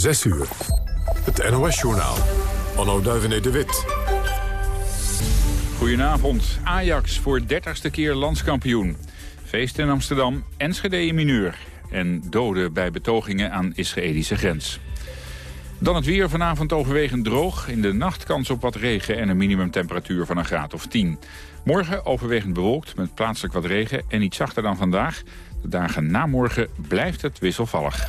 6 uur. Het NOS-journaal. Onno Duivenet de Wit. Goedenavond. Ajax voor 30ste keer landskampioen. Feest in Amsterdam, Enschede in mineur. En doden bij betogingen aan Israëlische grens. Dan het weer vanavond overwegend droog. In de nacht kans op wat regen en een minimumtemperatuur van een graad of 10. Morgen overwegend bewolkt met plaatselijk wat regen en iets zachter dan vandaag. De dagen na morgen blijft het wisselvallig.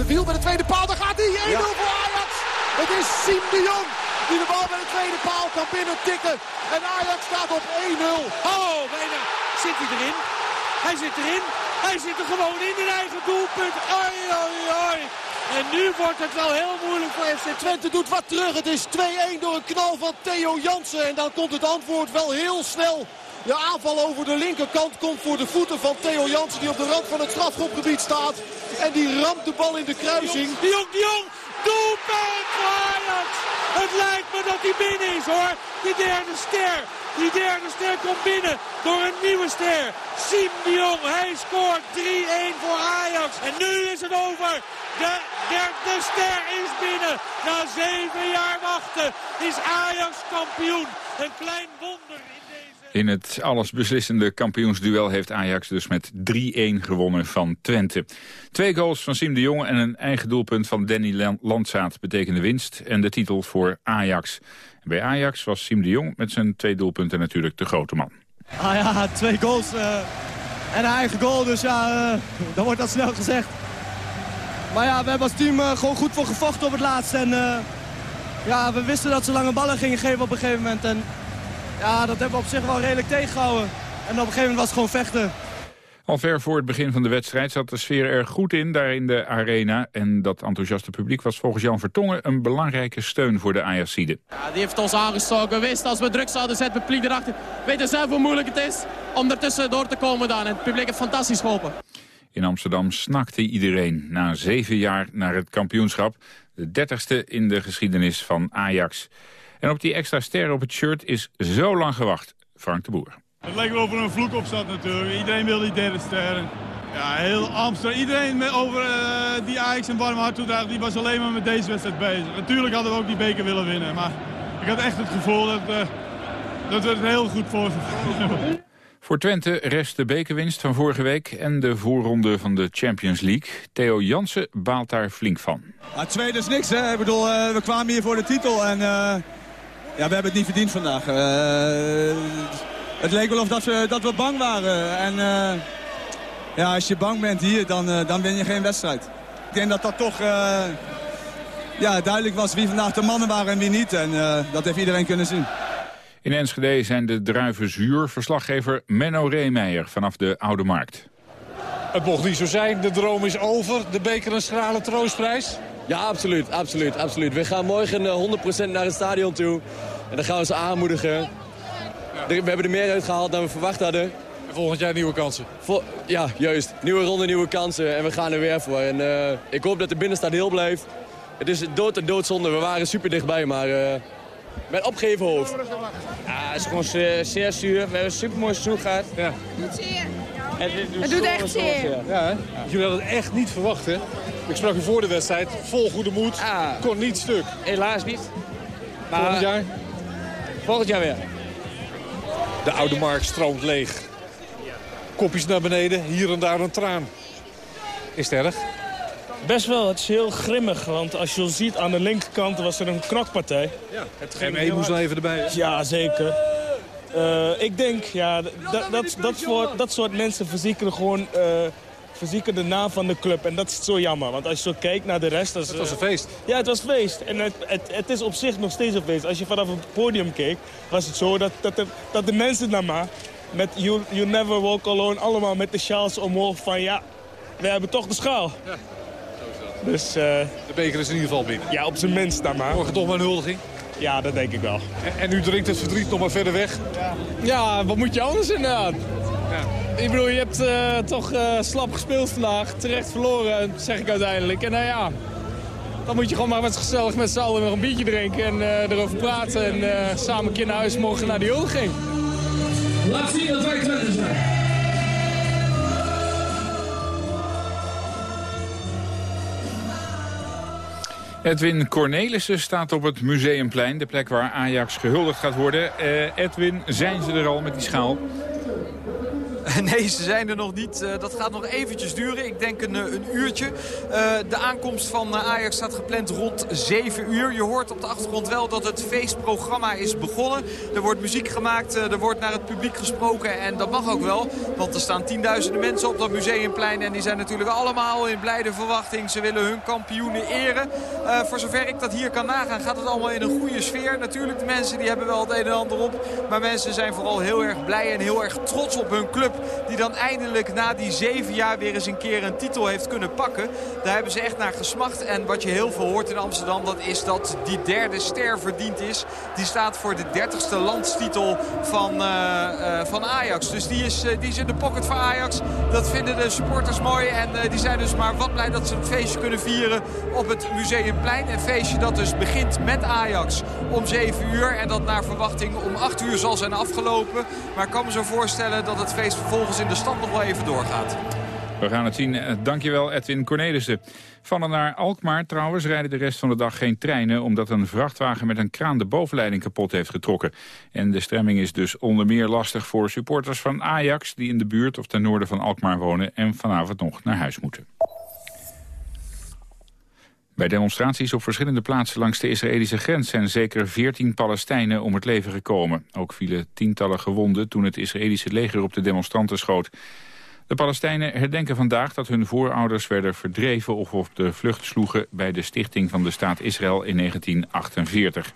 De wiel bij de tweede paal, daar gaat hij. 1-0 voor Ajax. Het is Siem de Jong die de bal bij de tweede paal kan binnen tikken. En Ajax staat op 1-0. Oh, bijna zit hij erin. Hij zit erin. Hij zit er gewoon in, in eigen doelpunt. Oi, oi, oi. En nu wordt het wel heel moeilijk voor FC Twente doet wat terug. Het is 2-1 door een knal van Theo Jansen. En dan komt het antwoord wel heel snel. De aanval over de linkerkant komt voor de voeten van Theo Jansen die op de rand van het strafschopgebied staat. En die ramt de bal in de kruising. De Jong, de Jong, doelpunt voor Ajax. Het lijkt me dat hij binnen is hoor. Die derde ster. Die derde ster komt binnen door een nieuwe ster. Siem de Jong, hij scoort 3-1 voor Ajax. En nu is het over. De derde ster is binnen. Na zeven jaar wachten is Ajax kampioen. Een klein wonder in het allesbeslissende kampioensduel heeft Ajax dus met 3-1 gewonnen van Twente. Twee goals van Siem de Jong en een eigen doelpunt van Danny Landzaat betekende winst en de titel voor Ajax. Bij Ajax was Siem de Jong met zijn twee doelpunten natuurlijk de grote man. Ah ja, twee goals uh, en een eigen goal, dus ja, uh, dan wordt dat snel gezegd. Maar ja, we hebben als team uh, gewoon goed voor gevochten op het laatst. En ja, we wisten dat ze lange ballen gingen geven op een gegeven moment. En ja, dat hebben we op zich wel redelijk tegengehouden. En op een gegeven moment was het gewoon vechten. Al ver voor het begin van de wedstrijd zat de sfeer er goed in daar in de arena. En dat enthousiaste publiek was volgens Jan Vertongen een belangrijke steun voor de Ajaxide. Ja, die heeft ons aangestoken. Wist als we druk zouden zetten, het publiek erachter. Weten zelf hoe moeilijk het is om ertussen door te komen dan. En het publiek heeft fantastisch geholpen. In Amsterdam snakte iedereen na zeven jaar naar het kampioenschap. De dertigste in de geschiedenis van Ajax. En op die extra ster op het shirt is zo lang gewacht. Frank de Boer. Het leek wel of er een vloek op zat natuurlijk. Iedereen wil die derde ster. Ja, heel Amsterdam. Iedereen met over uh, die Ajax en warm hart toedraagt, die was alleen maar met deze wedstrijd bezig. Natuurlijk hadden we ook die beker willen winnen. Maar ik had echt het gevoel dat, uh, dat we het heel goed voor Voor Twente rest de bekerwinst van vorige week en de voorronde van de Champions League. Theo Jansen baalt daar flink van. Maar tweede is niks, hè. Ik bedoel, uh, we kwamen hier voor de titel en we hebben het niet verdiend vandaag het leek wel of dat we, dat we bang waren. En uh, ja, als je bang bent hier, dan, uh, dan win je geen wedstrijd. Ik denk dat dat toch uh, ja, duidelijk was wie vandaag de mannen waren en wie niet. En dat heeft iedereen kunnen zien. In Enschede zijn de druiven zuur. Verslaggever Menno Reemeijer vanaf de Oude Markt. Het mocht niet zo zijn. De droom is over. De beker een schrale troostprijs. Ja, absoluut. absoluut, absoluut. We gaan morgen 100% naar het stadion toe. En dan gaan we ze aanmoedigen. We hebben er meer uitgehaald dan we verwacht hadden. En volgend jaar nieuwe kansen? ja, juist. Nieuwe ronde, nieuwe kansen. En we gaan er weer voor. En uh, ik hoop dat de binnenstad heel blijft. Het is dood en doodzonde. We waren super dichtbij, maar uh, met opgeven hoofd. Ja, het is gewoon zeer, zeer zuur. We hebben een super mooi seizoen gehad. Ja. Doet zeer. Het, doet, het doet echt zeer. Ja? Jullie hadden het echt niet verwacht, hè? Ik sprak u voor de wedstrijd. Vol goede moed. Ah, Kon niet stuk. Helaas niet. Maar, volgend jaar? Volgend jaar weer. De oude markt stroomt leeg. Kopjes naar beneden, hier en daar een traan. Is het erg? Best wel, het is heel grimmig. Want als je ziet, aan de linkerkant was er een knokpartij. Ja, het ging ME moest wel even erbij. Ja, zeker. Uh, ik denk, ja, dat, dat, dat, soort, dat soort mensen verzekeren gewoon... Uh, fysieke de naam van de club. En dat is zo jammer. Want als je zo kijkt naar de rest... het was een feest. Ja, het was feest. En het, het, het, is op zich nog steeds een feest. Als je vanaf het podium keek, was het zo dat, dat, de, dat de mensen naar maar met you, you Never Walk Alone allemaal met de sjaals omhoog van... ja, we hebben toch de schaal. Ja, Dus, uh, de beker is in ieder geval binnen. Ja, op zijn minst dan maar. Morgen toch maar een huldiging? Ja, dat denk ik wel. En, en u drinkt het verdriet nog maar verder weg? Ja, ja wat moet je anders inderdaad? Ik bedoel, je hebt uh, toch uh, slap gespeeld vandaag. Terecht verloren, zeg ik uiteindelijk. En nou ja, dan moet je gewoon maar met gezellig met z'n allen nog een biertje drinken. En uh, erover praten. En samen een keer naar huis morgen naar die huldiging. Laat zien dat wij Twente zijn. Edwin Cornelissen staat op het Museumplein, de plek waar Ajax gehuldigd gaat worden. Uh, Edwin, zijn ze er al met die schaal? Nee, ze zijn er nog niet. Uh, dat gaat nog eventjes duren. Ik denk een, een uurtje. Uh, de aankomst van Ajax staat gepland rond 7 uur. Je hoort op de achtergrond wel dat het feestprogramma is begonnen. Er wordt muziek gemaakt, er wordt naar het publiek gesproken. En dat mag ook wel, want er staan tienduizenden mensen op dat museumplein. En die zijn natuurlijk allemaal in blijde verwachting. Ze willen hun kampioenen eren. voor zover ik dat hier kan nagaan, gaat het allemaal in een goede sfeer. Natuurlijk, de mensen die hebben wel het een en ander op. Maar mensen zijn vooral heel erg blij en heel erg trots op hun club. Die dan eindelijk na die zeven jaar weer eens een keer een titel heeft kunnen pakken. Daar hebben ze echt naar gesmacht. En wat je heel veel hoort in Amsterdam, dat is dat die derde ster verdiend is. Die staat voor de dertigste landstitel van, uh, uh, van Ajax. Dus die is, uh, die is in de pocket van Ajax. Dat vinden de supporters mooi. En die zijn dus maar wat blij dat ze een feestje kunnen vieren op het Museumplein. Een feestje dat dus begint met Ajax om 7 uur. En dat naar verwachting om 8 uur zal zijn afgelopen. Maar ik kan me zo voorstellen dat het feest vervolgens in de stad nog wel even doorgaat. We gaan het zien. Eh, dankjewel Edwin Cornelissen. Van en naar Alkmaar trouwens rijden de rest van de dag geen treinen... omdat een vrachtwagen met een kraan de bovenleiding kapot heeft getrokken. En de stemming is dus onder meer lastig voor supporters van Ajax... die in de buurt of ten noorden van Alkmaar wonen... en vanavond nog naar huis moeten. Bij demonstraties op verschillende plaatsen langs de Israëlische grens... zijn zeker 14 Palestijnen om het leven gekomen. Ook vielen tientallen gewonden toen het Israëlische leger op de demonstranten schoot. De Palestijnen herdenken vandaag dat hun voorouders werden verdreven... of op de vlucht sloegen bij de stichting van de staat Israël in 1948.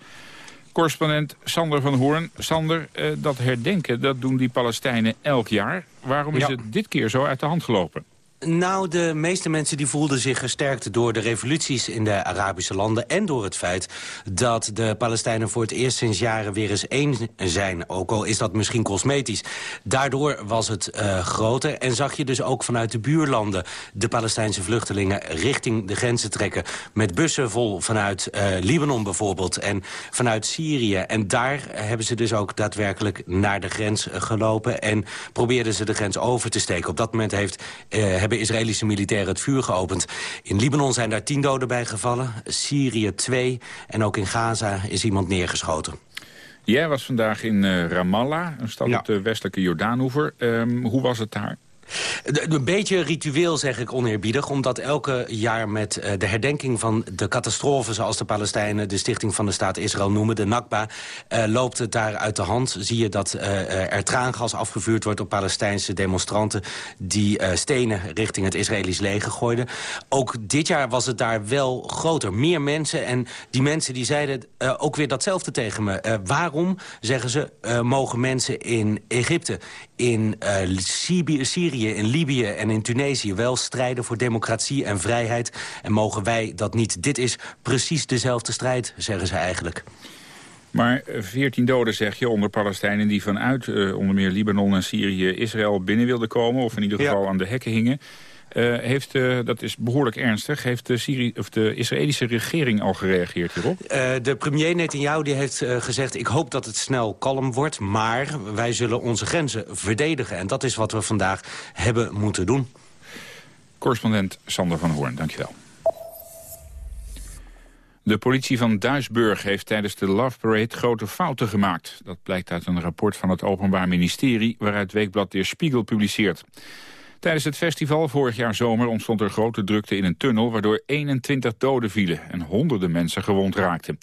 Correspondent Sander van Hoorn. Sander, eh, dat herdenken dat doen die Palestijnen elk jaar. Waarom is het dit keer zo uit de hand gelopen? Nou, de meeste mensen die voelden zich gesterkt door de revoluties in de Arabische landen... en door het feit dat de Palestijnen voor het eerst sinds jaren weer eens één zijn. Ook al is dat misschien cosmetisch. Daardoor was het uh, groter en zag je dus ook vanuit de buurlanden... de Palestijnse vluchtelingen richting de grenzen trekken. Met bussen vol vanuit uh, Libanon bijvoorbeeld en vanuit Syrië. En daar hebben ze dus ook daadwerkelijk naar de grens gelopen... en probeerden ze de grens over te steken. Op dat moment heeft... Uh, hebben Israëlische militairen het vuur geopend. In Libanon zijn daar tien doden bij gevallen, Syrië twee... en ook in Gaza is iemand neergeschoten. Jij was vandaag in uh, Ramallah, een stad op de westelijke Jordaanhoever. Um, hoe was het daar? Een beetje ritueel zeg ik oneerbiedig. Omdat elke jaar met uh, de herdenking van de catastrofe... zoals de Palestijnen de stichting van de staat Israël noemen, de Nakba... Uh, loopt het daar uit de hand. Zie je dat uh, er traangas afgevuurd wordt op Palestijnse demonstranten... die stenen richting het Israëlisch leger gooiden. Ook dit jaar was het daar wel groter. Meer mensen. En die mensen die zeiden ook weer datzelfde tegen me. waarom, zeggen ze, mogen mensen in Egypte, in Syrië in Libië en in Tunesië wel strijden voor democratie en vrijheid. En mogen wij dat niet? Dit is precies dezelfde strijd, zeggen ze eigenlijk. Maar 14 doden zeg je onder Palestijnen die vanuit uh, onder meer Libanon en Syrië Israël binnen wilden komen. Of in ieder geval aan de hekken hingen. Uh, heeft, uh, dat is behoorlijk ernstig. Heeft de, Syri of de Israëlische regering al gereageerd hierop? Uh, de premier Netanyahu die heeft gezegd... ik hoop dat het snel kalm wordt, maar wij zullen onze grenzen verdedigen. En dat is wat we vandaag hebben moeten doen. Correspondent Sander van Hoorn, dankjewel. De politie van Duisburg heeft tijdens de Love Parade grote fouten gemaakt. Dat blijkt uit een rapport van het Openbaar Ministerie... waaruit Weekblad De Spiegel publiceert. Tijdens het festival vorig jaar zomer ontstond er grote drukte in een tunnel... waardoor 21 doden vielen en honderden mensen gewond raakten.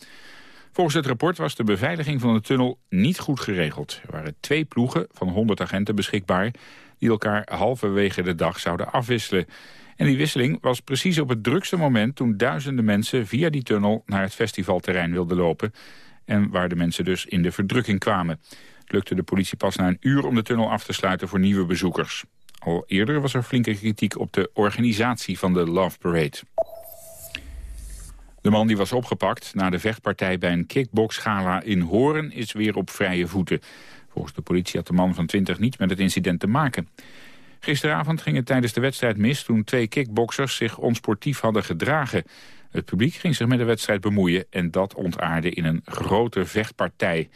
Volgens het rapport was de beveiliging van de tunnel niet goed geregeld. Er waren twee ploegen van 100 agenten beschikbaar... die elkaar halverwege de dag zouden afwisselen. En die wisseling was precies op het drukste moment... toen duizenden mensen via die tunnel naar het festivalterrein wilden lopen... en waar de mensen dus in de verdrukking kwamen. Het lukte de politie pas na een uur om de tunnel af te sluiten voor nieuwe bezoekers. Al eerder was er flinke kritiek op de organisatie van de Love Parade. De man die was opgepakt na de vechtpartij bij een kickboxgala in Horen is weer op vrije voeten. Volgens de politie had de man van 20 niets met het incident te maken. Gisteravond ging het tijdens de wedstrijd mis toen twee kickboxers zich onsportief hadden gedragen. Het publiek ging zich met de wedstrijd bemoeien en dat ontaarde in een grote vechtpartij.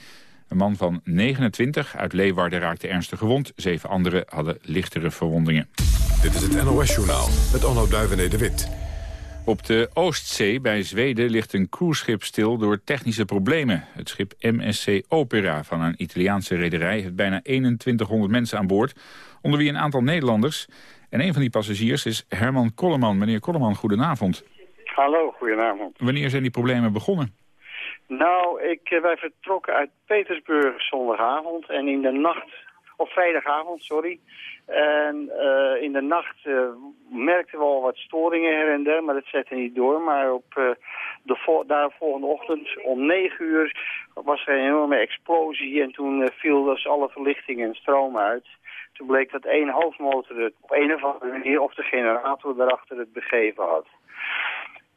Een man van 29 uit Leeuwarden raakte ernstig gewond. Zeven anderen hadden lichtere verwondingen. Dit is het NOS-journaal met Onno Duivené de Wit. Op de Oostzee bij Zweden ligt een cruiseschip stil door technische problemen. Het schip MSC Opera van een Italiaanse rederij heeft bijna 2100 mensen aan boord, onder wie een aantal Nederlanders. En een van die passagiers is Herman Kolleman. Meneer Kolleman, goedenavond. Hallo, goedenavond. Wanneer zijn die problemen begonnen? Nou, ik, eh, wij vertrokken uit Petersburg zondagavond en in de nacht, of vrijdagavond, sorry. En uh, in de nacht uh, merkten we al wat storingen her en der, maar dat zette niet door. Maar op de daar volgende ochtend om 9 uur was er een enorme explosie en toen viel dus alle verlichting en stroom uit. Toen bleek dat één hoofdmotor het op een of andere manier, of de generator daarachter het begeven had.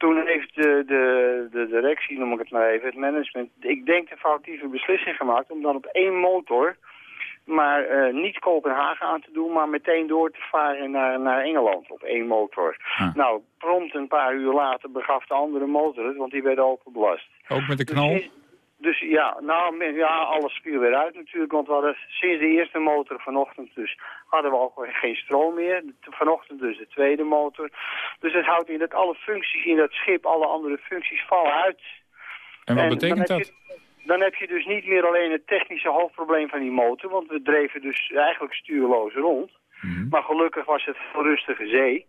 Toen heeft de, de, de directie, noem ik het maar even, het management, ik denk de foutieve beslissing gemaakt om dan op één motor, maar uh, niet Kopenhagen aan te doen, maar meteen door te varen naar, naar Engeland op één motor. Nou, prompt een paar uur later begaf de andere motor het, want die werd overbelast. Ook met de knal? Dus, dus ja, nou, ja, alles viel weer uit natuurlijk, want we hadden sinds de eerste motor vanochtend dus hadden we ook geen stroom meer. Vanochtend dus de tweede motor. Dus het houdt in dat alle functies in dat schip, alle andere functies vallen uit. En wat betekent dat? Je, dan heb je dus niet meer alleen het technische hoofdprobleem van die motor, want we dreven dus eigenlijk stuurloos rond. Mhm. Maar gelukkig was het rustige zee.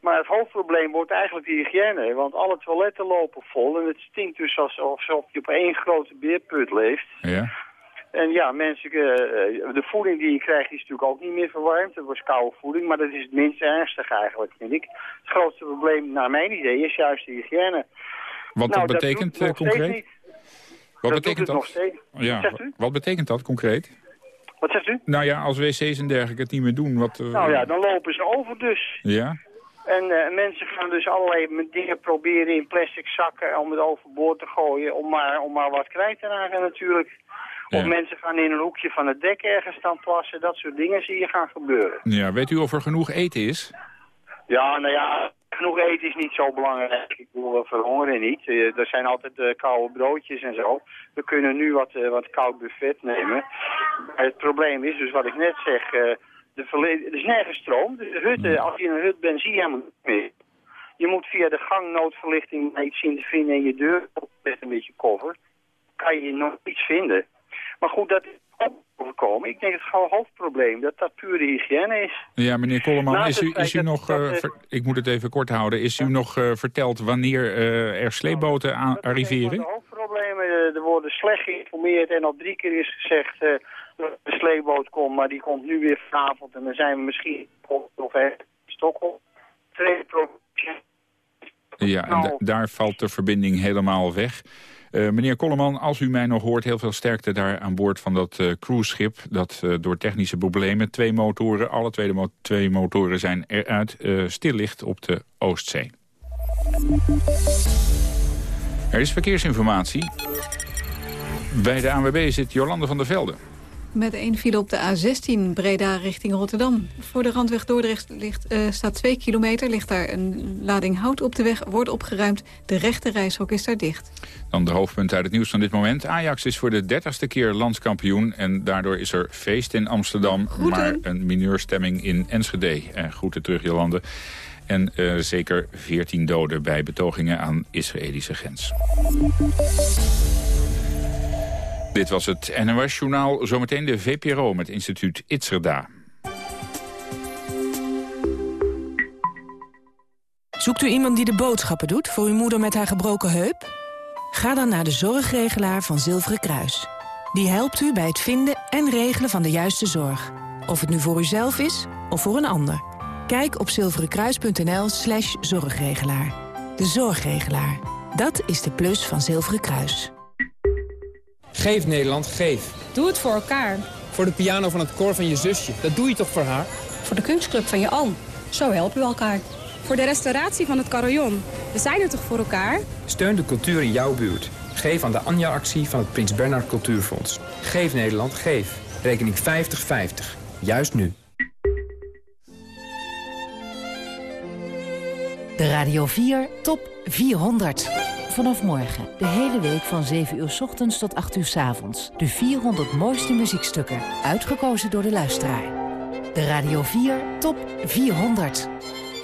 Maar het hoofdprobleem wordt eigenlijk de hygiëne, want alle toiletten lopen vol en het stinkt dus alsof je op één grote beerput leeft. Ja. En ja, mensen, uh, de voeding die je krijgt is natuurlijk ook niet meer verwarmd. Het was koude voeding, maar dat is het minst ernstig eigenlijk, vind ik. Het grootste probleem, naar mijn idee, is juist de hygiëne. Wat nou, dat betekent dat uh, concreet? Wat dat betekent dat? Ja, wat, wat betekent dat concreet? Wat zegt u? Nou ja, als wc's en dergelijke het niet meer doen, wat... Uh... Nou ja, dan lopen ze over dus. Ja? En uh, mensen gaan dus allerlei dingen proberen in plastic zakken om het overboord te gooien, om maar, om maar wat kwijt te raken natuurlijk. Of mensen gaan in een hoekje van het dek ergens staan plassen. Dat soort dingen zie je gaan gebeuren. Ja, weet u of er genoeg eten is? Ja, nou ja, genoeg eten is niet zo belangrijk. Ik bedoel, we verhongeren niet. Uh, er zijn altijd uh, koude broodjes en zo. We kunnen nu wat, uh, wat koud buffet nemen. Maar het probleem is dus wat ik net zeg... de er is nergens stroom. Dus de hutten, als je in een hut bent, zie je helemaal niet meer. Je moet via de gang noodverlichting iets zien te vinden en je deur met een beetje cover. Kan je nog iets vinden. Maar goed, dat is overkomen. Ik denk het gewoon hoofdprobleem, dat dat pure hygiëne is. Ja, meneer Kolleman, is het u, is u nog, dat, eh, eh, ver- ik moet het even kort houden, is u nog eh, verteld wanneer er sleepboten aan arriveren? hoofdproblemen. Eh, Er worden slecht geïnformeerd en al drie keer is gezegd de sleepboot komt, maar die komt nu weer vanavond en dan zijn we misschien of in Stockholm. Probleem. Ja, daar valt de verbinding helemaal weg. Eh, meneer Kolleman, als u mij nog hoort, heel veel sterkte daar aan boord van dat eh cruiseschip. Dat eh, door technische problemen, twee motoren, alle tweede mo twee motoren zijn eruit, eh stil ligt op de Oostzee. Er is verkeersinformatie. Bij de ANWB zit Jolande van der Velde. Met één file op de A16 Breda richting Rotterdam. Voor de randweg Dordrecht ligt, eh, staat 2 kilometer. Ligt daar een lading hout op de weg, wordt opgeruimd. De rechte reishok is daar dicht. Dan de hoofdpunt uit het nieuws van dit moment. Ajax is voor de dertigste keer landskampioen. En daardoor is er feest in Amsterdam. Maar een mineurstemming in Enschede. En groeten terug, Jolande. En eh, zeker 14 doden bij betogingen aan Israëlische grens. Dit was het NOS-journaal. Zometeen de VPRO met instituut Itzerda. Zoekt u iemand die de boodschappen doet voor uw moeder met haar gebroken heup? Ga dan naar de zorgregelaar van Zilveren Kruis. Die helpt u bij het vinden en regelen van de juiste zorg. Of het nu voor uzelf is of voor een ander. Kijk op zilverenkruis.nl slash zorgregelaar. De zorgregelaar. Dat is de plus van Zilveren Kruis. Geef Nederland, geef. Doe het voor elkaar. Voor de piano van het koor van je zusje. Dat doe je toch voor haar? Voor de kunstclub van je oom. Zo helpen we elkaar. Voor de restauratie van het carillon. We zijn er toch voor elkaar? Steun de cultuur in jouw buurt. Geef aan de Anja-actie van het Prins Bernhard Cultuurfonds. Geef Nederland, geef. Rekening 5050. Juist nu. De Radio 4 Top 400. Vanaf morgen, de hele week van 7 uur 's ochtends tot 8 uur 's avonds. De 400 mooiste muziekstukken, uitgekozen door de luisteraar. De Radio 4 Top 400.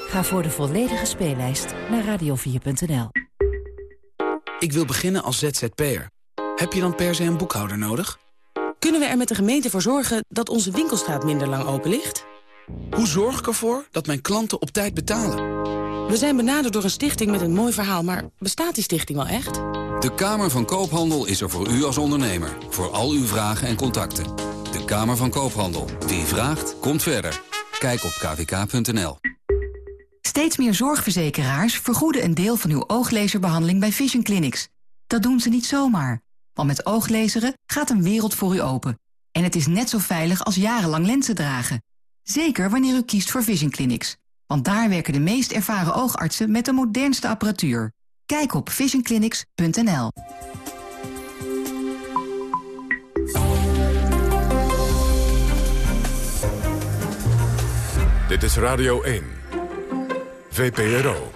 Ga voor de volledige speellijst naar radio4.nl. Ik wil beginnen als ZZP'er. Heb je dan per se een boekhouder nodig? Kunnen we er met de gemeente voor zorgen dat onze winkelstraat minder lang open ligt? Hoe zorg ik ervoor dat mijn klanten op tijd betalen? We zijn benaderd door een stichting met een mooi verhaal, maar bestaat die stichting wel echt? De Kamer van Koophandel is er voor u als ondernemer. Voor al uw vragen en contacten. De Kamer van Koophandel. Wie vraagt, komt verder. Kijk op kvk.nl. Steeds meer zorgverzekeraars vergoeden een deel van uw ooglezerbehandeling bij Vision Clinics. Dat doen ze niet zomaar. Want met ooglezeren gaat een wereld voor u open. En het is net zo veilig als jarenlang lenzen dragen. Zeker wanneer u kiest voor Vision Clinics. Want daar werken de meest ervaren oogartsen met de modernste apparatuur. Kijk op visionclinics.nl. Dit is Radio 1. VPRO.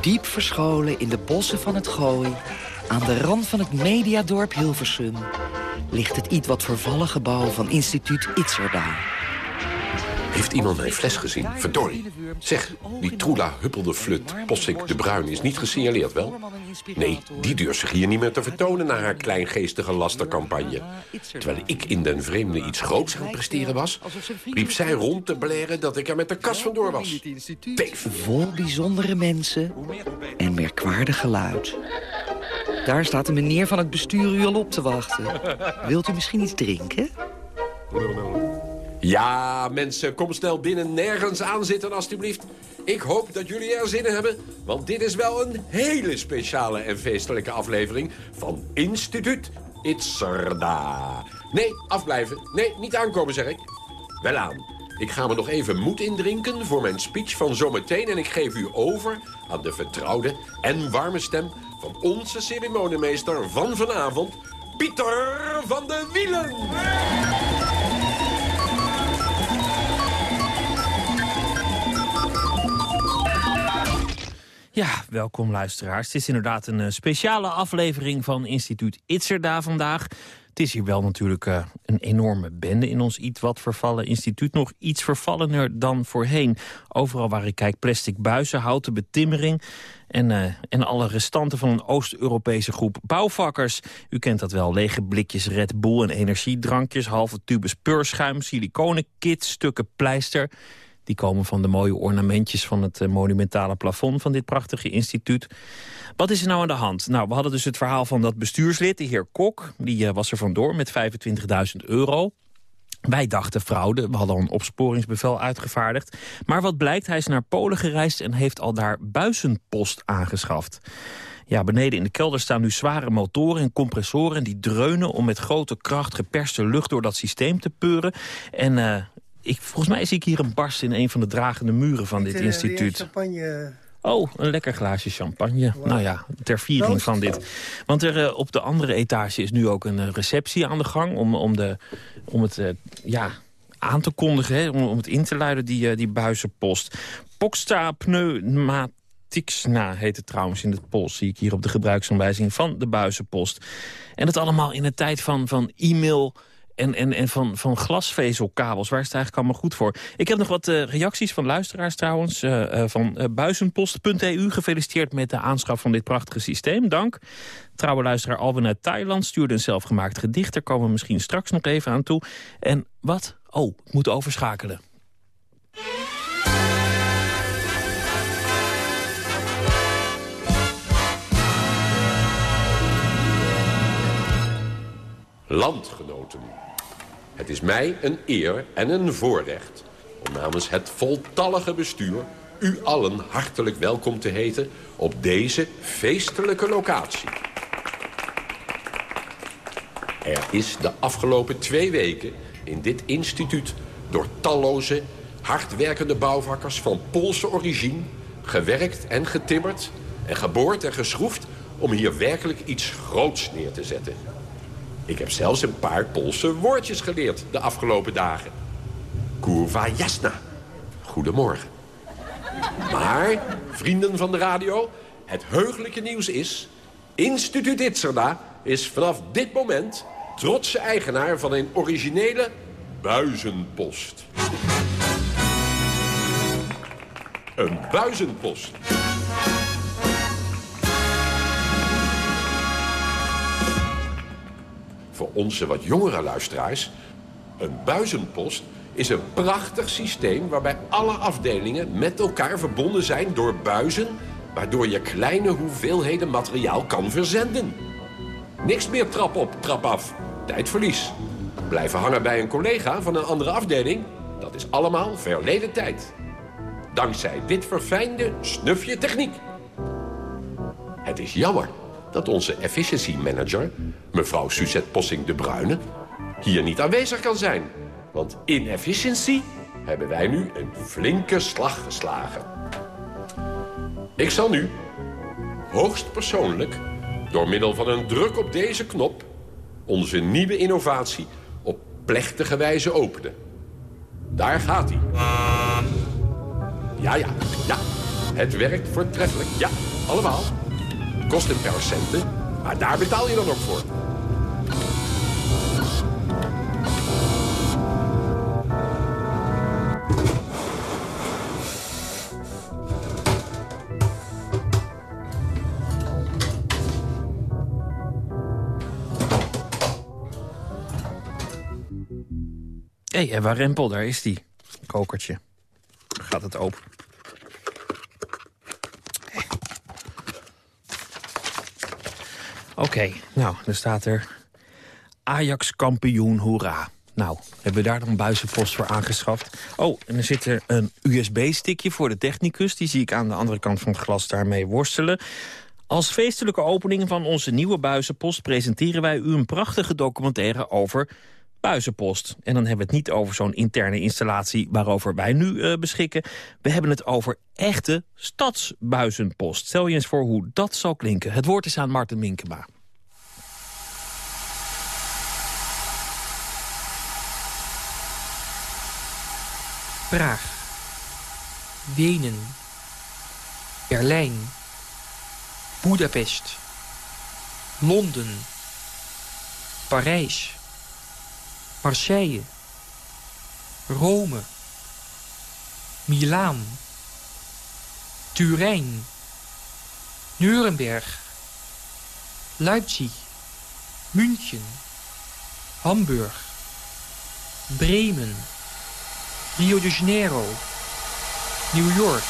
Diep verscholen in de bossen van het Gooi... aan de rand van het mediadorp Hilversum... ligt het iets wat vervallen gebouw van instituut Itzerda. Heeft iemand mijn fles gezien? Verdorie. Zeg, die Troela huppelde flut, Possik de Bruin is niet gesignaleerd, wel? Nee, die durft zich hier niet meer te vertonen... na haar kleingeestige lastercampagne. Terwijl ik in den vreemde iets groots aan het presteren was... liep zij rond te blaren dat ik er met de kas vandoor was. Teef. Vol bijzondere mensen en merkwaardig geluid. Daar staat de meneer van het bestuur u al op te wachten. Wilt u misschien iets drinken? Ja, mensen, kom snel binnen. Nergens aan zitten, alstublieft. Ik hoop dat jullie er zin in hebben, want dit is wel een hele speciale en feestelijke aflevering van Instituut Itzerda. Nee, afblijven. Nee, niet aankomen, zeg ik. Wel aan. Ik ga me nog even moed indrinken voor mijn speech van zometeen... en ik geef u over aan de vertrouwde en warme stem... van onze ceremoniemeester van vanavond, Pieter van de Wielen. Ja, welkom luisteraars. Het is inderdaad een uh, speciale aflevering van instituut Itzerda vandaag. Het is hier wel natuurlijk uh, een enorme bende in ons iets wat vervallen instituut. Nog iets vervallener dan voorheen. Overal waar ik kijk plastic buizen, houten betimmering... En, uh, en alle restanten van een Oost-Europese groep bouwvakkers. U kent dat wel, lege blikjes Red Bull en energiedrankjes... halve tubes peurschuim, siliconenkits, stukken pleister... Die komen van de mooie ornamentjes van het monumentale plafond van dit prachtige instituut. Wat is er nou aan de hand? Nou, we hadden dus het verhaal van dat bestuurslid, de heer Kok. Die uh, was er vandoor met 25.000 euro. Wij dachten fraude, we hadden al een opsporingsbevel uitgevaardigd. Maar wat blijkt, hij is naar Polen gereisd en heeft al daar buizenpost aangeschaft. Ja, beneden in de kelder staan nu zware motoren en compressoren... die dreunen om met grote kracht geperste lucht door dat systeem te peuren. En uh, ik, volgens mij zie ik hier een barst in een van de dragende muren van dit uh, instituut. champagne... Oh, een lekker glaasje champagne. Wow. Nou ja, ter viering van dit. Want er uh, op de andere etage is nu ook een receptie aan de gang... om, om, de, om het uh, ja, aan te kondigen, hè, om, om het in te luiden, die, uh, die buizenpost. Poxta Pneumaticsna heet het trouwens in het post. Zie ik hier op de gebruiksaanwijzing van de buizenpost. En dat allemaal in een tijd van, van e-mail en, en, en van, van glasvezelkabels. Waar is het eigenlijk allemaal goed voor? Ik heb nog wat uh, reacties van luisteraars trouwens. Uh, uh, van buizenpost.eu. Gefeliciteerd met de aanschaf van dit prachtige systeem. Dank. Trouwe luisteraar Alwin uit Thailand stuurde een zelfgemaakt gedicht. Daar komen we misschien straks nog even aan toe. En wat? Oh, ik moet overschakelen. Landgenoten. Het is mij een eer en een voorrecht om namens het voltallige bestuur u allen hartelijk welkom te heten op deze feestelijke locatie. Er is de afgelopen twee weken in dit instituut door talloze, hardwerkende bouwvakkers van Poolse origine gewerkt en getimmerd en geboord en geschroefd om hier werkelijk iets groots neer te zetten. Ik heb zelfs een paar Poolse woordjes geleerd de afgelopen dagen. Kurwa jasna. Goedemorgen. Maar, vrienden van de radio, het heugelijke nieuws is... Instituut Itzerda is vanaf dit moment trotse eigenaar van een originele buizenpost. Een buizenpost. Voor onze wat jongere luisteraars... een buizenpost is een prachtig systeem... waarbij alle afdelingen met elkaar verbonden zijn door buizen... waardoor je kleine hoeveelheden materiaal kan verzenden. Niks meer trap op, trap af. Tijdverlies. Blijven hangen bij een collega van een andere afdeling... dat is allemaal verleden tijd. Dankzij dit verfijnde snufje techniek. Het is jammer dat onze efficiency manager, mevrouw Suzette Possing de Bruyne, hier niet aanwezig kan zijn. Want in efficiency hebben wij nu een flinke slag geslagen. Ik zal nu, hoogstpersoonlijk, door middel van een druk op deze knop... onze nieuwe innovatie op plechtige wijze openen. Daar gaat hij. Ja, ja, ja. Het werkt voortreffelijk. Ja, allemaal. Kost een paar centen, maar daar betaal je dan ook voor. Hé, hey, Eva Rempel, daar is die. Kokertje. Gaat het open. Oké, nou, dan staat er... Ajax kampioen, hoera. Nou, hebben we daar dan buizenpost voor aangeschaft? Oh, en er zit er een USB-stickje voor de technicus. Die zie ik aan de andere kant van het glas daarmee worstelen. Als feestelijke opening van onze nieuwe buizenpost... presenteren wij u een prachtige documentaire over buizenpost. En dan hebben we het niet over zo'n interne installatie waarover wij nu uh, beschikken. We hebben het over echte stadsbuizenpost. Stel je eens voor hoe dat zal klinken. Het woord is aan Martin Minkema. Praag. Wenen. Berlijn. Budapest. Londen. Parijs. Marseille, Rome, Milaan, Turijn, Nuremberg, Leipzig, München, Hamburg, Bremen, Rio de Janeiro, New York,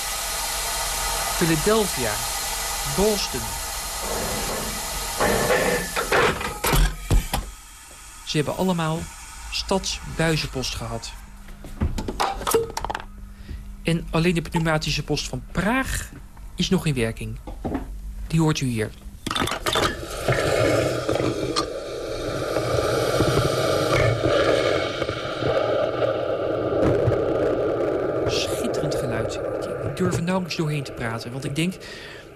Philadelphia, Boston. Ze hebben allemaal stadsbuizenpost gehad. En alleen de pneumatische post van Praag is nog in werking. Die hoort u hier. Schitterend geluid. Ik durf er nauwelijks doorheen te praten, want ik denk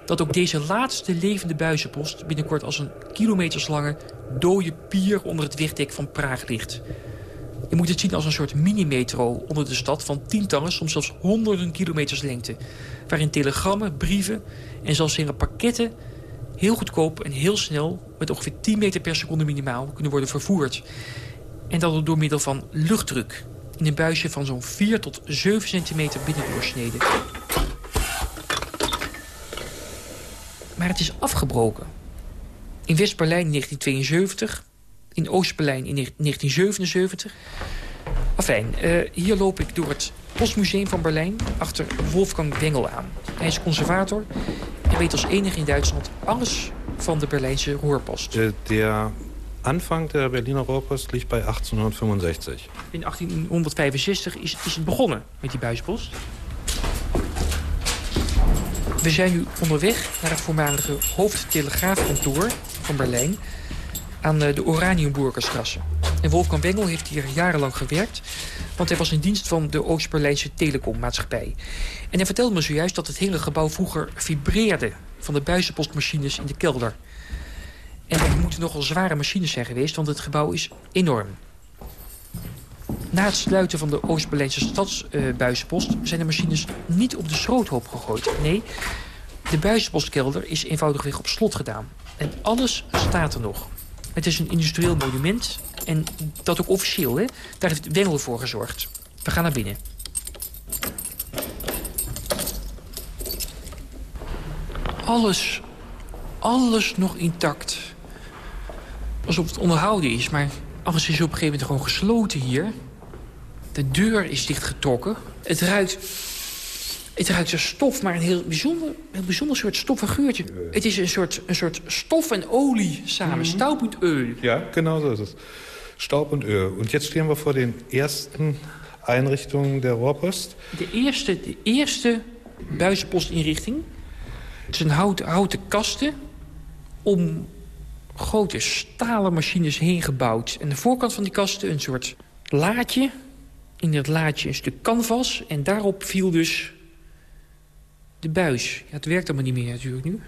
dat ook deze laatste levende buizenpost... binnenkort als een kilometerslange dode pier onder het wegdek van Praag ligt. Je moet het zien als een soort mini-metro onder de stad... van tientallen, soms zelfs honderden kilometers lengte... waarin telegrammen, brieven en zelfs hele pakketten... heel goedkoop en heel snel, met ongeveer 10 meter per seconde minimaal... kunnen worden vervoerd. En dat door middel van luchtdruk... in een buisje van zo'n 4 tot 7 centimeter binnendoorsneden. Maar het is afgebroken. In West-Berlijn in 1972, in Oost-Berlijn in 1977. Afijn, uh, hier loop ik door het Postmuseum van Berlijn achter Wolfgang Wengel aan. Hij is conservator en weet als enige in Duitsland alles van de Berlijnse roerpost. De, de aanvang der Berliner roerpost ligt bij 1865. In 1865 is, is het begonnen met die buispost. We zijn nu onderweg naar het voormalige hoofdtelegraafkantoor van Berlijn aan eh, de Oranienburgerstrasse. En Wolfgang Wengel heeft hier jarenlang gewerkt... want hij was in dienst van de Oost-Berlijnse telecommaatschappij. En hij vertelde me zojuist dat het hele gebouw vroeger vibreerde... van de buizenpostmachines in de kelder. En er moeten nogal zware machines zijn geweest... want het gebouw is enorm. Na het sluiten van de Oost-Berlijnse stadsbuizenpost... Uh, zijn de machines niet op de schroothoop gegooid. Nee, de buizenpostkelder is eenvoudigweg op slot gedaan. En alles staat er nog. Het is een industrieel monument. En dat ook officieel, hè? Daar heeft Wengel voor gezorgd. We gaan naar binnen. alles, alles nog intact. Alsof het onderhouden is, maar alles is op een gegeven moment gewoon gesloten hier. De deur is dichtgetrokken. Het ruikt... Het ruikt als stof, maar een heel bijzonder, heel bijzonder soort stoffig geurtje. Het is een soort, een soort stof en olie samen. Mhm. Staub Öl. Ja, genau so ist es. Staub und Öl. Und jetzt stehen wir vor den ersten Einrichtungen der Rohrpost. De eerste, de eerste buizenpostinrichting. Het zijn houten, houten kasten om grote stalen machines heen gebouwd. En de voorkant van die kasten een soort laadje. In dat laadje een stuk canvas. En daarop viel dus de buis. Ja, het werkt allemaal niet meer natuurlijk nu.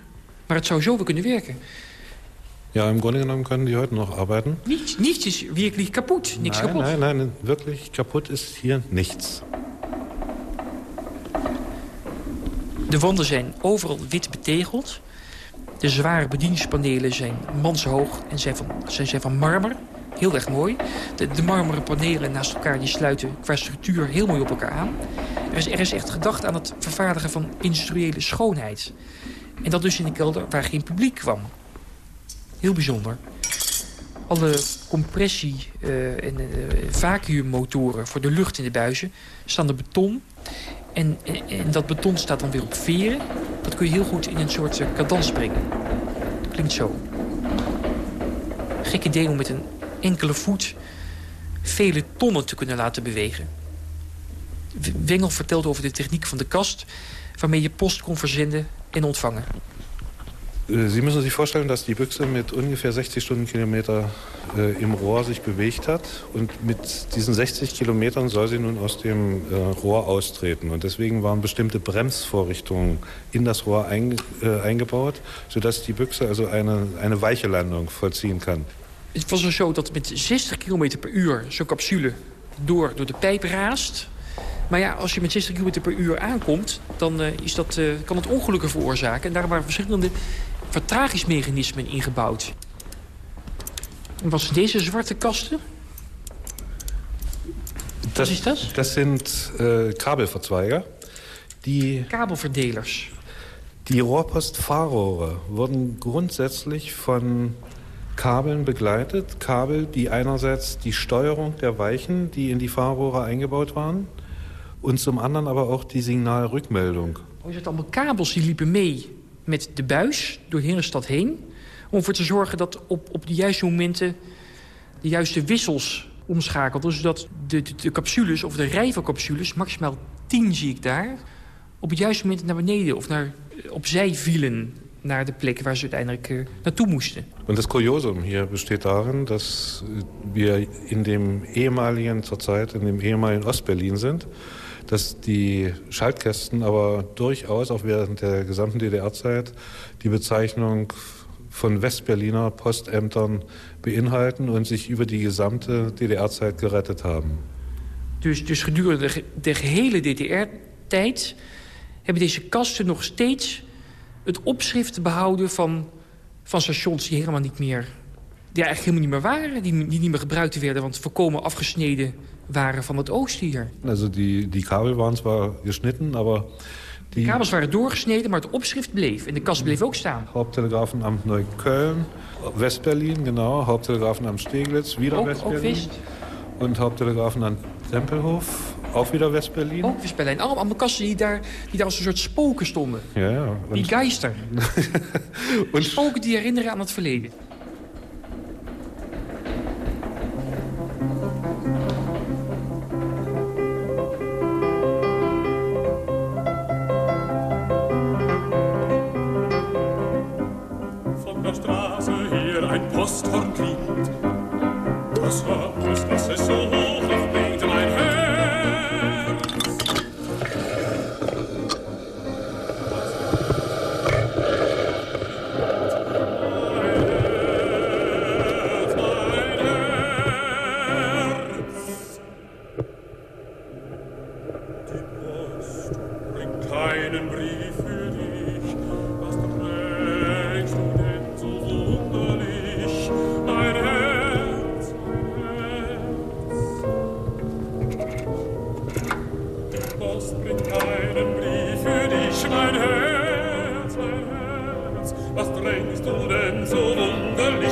Maar het zou zo wel kunnen werken. Ja, im Grunde genommen können die heute noch arbeiten. Niets, niets is wirklich kaputt. Niks nein, kapot. nein, nein, wirklich kaputt ist hier nichts. De wanden zijn overal wit betegeld. De zware bedieningspanelen zijn manshoog en zijn van, zijn, zijn van marmer. Heel erg mooi. De, de marmeren panelen naast elkaar die sluiten qua structuur heel mooi op elkaar aan. Er is, er is echt gedacht aan het vervaardigen van industriële schoonheid. En dat dus in een kelder waar geen publiek kwam. Heel bijzonder. Alle compressie- eh, en eh, vacuümmotoren voor de lucht in de buizen staan op beton. En, en, dat beton staat dan weer op veren. Dat kun je heel goed in een soort eh, cadans brengen. Dat klinkt zo. Gek idee om met een enkele voet vele tonnen te kunnen laten bewegen. Wengel vertelde over de techniek van de kast... waarmee je post kon verzenden en ontvangen. Sie müssen sich vorstellen, dass die Büchse mit ungefähr 60 Stundenkilometer äh, im Rohr sich bewegt hat. Und mit diesen 60 Kilometern soll sie nun aus dem äh, Rohr austreten. Und deswegen waren bestimmte Bremsvorrichtungen in das Rohr äh, eingebaut, sodass die Büchse also eine, weiche Landung vollziehen kann. Het was zo dat met 60 km per uur zo'n capsule door, door de pijp raast. Maar ja, als je met 60 km per uur aankomt, dan eh, is dat, eh, kan het ongelukken veroorzaken. En daar waren verschillende vertragingsmechanismen ingebouwd. En was deze zwarte kasten? Das, is das? Das sind äh, Kabelverzweiger. Die, Kabelverdelers. die Rohrpost-Fahrrohre wurden grundsätzlich von Kabeln begleitet. Kabel, die einerseits die Steuerung der Weichen, die in die Fahrrohre eingebaut waren, und zum anderen aber auch die Signalrückmeldung. Je had allemaal kabels die liepen mee met de buis door de hele stad heen. Om ervoor te zorgen dat op, op de juiste momenten de juiste wissels omschakelden. Zodat de, de, de capsules, of de rij capsules, maximaal 10 zie ik daar... op het juiste moment naar beneden of naar, opzij vielen naar de plek waar ze uiteindelijk eh, naartoe moesten. Und das Kuriosum hier besteht darin, dass wir in dem ehemaligen, zurzeit in dem ehemaligen Ostberlin sind, dass die Schaltkästen aber durchaus auch während der gesamten DDR-Zeit die Bezeichnung von Westberliner Postämtern beinhalten und sich über die gesamte DDR-Zeit gerettet haben. Dus, dus gedurende de, de gehele DDR-tijd hebben deze kasten nog steeds het opschrift behouden van, van stations die helemaal niet meer, die eigenlijk helemaal niet meer waren, die, die niet meer gebruikt werden, want volkomen afgesneden waren van het oosten hier. Also die, die Kabel waren zwar geschnitten, aber De die kabels waren doorgesneden, maar het opschrift bleef. En de kast bleef ook staan. Haupttelegrafenamt Neukölln, Westberlin, genau, Haupttelegrafenamt Steglitz, wieder Westberlin. West, Und Tempelhof, auch wieder Westberlin. ook West-Berlijn. Allemaal, allemaal kasten die daar, die daar als een soort spoken stonden. Ja, ja. Die geister. Die spoken die herinneren aan het verleden. Was drängst du denn so wunderlich,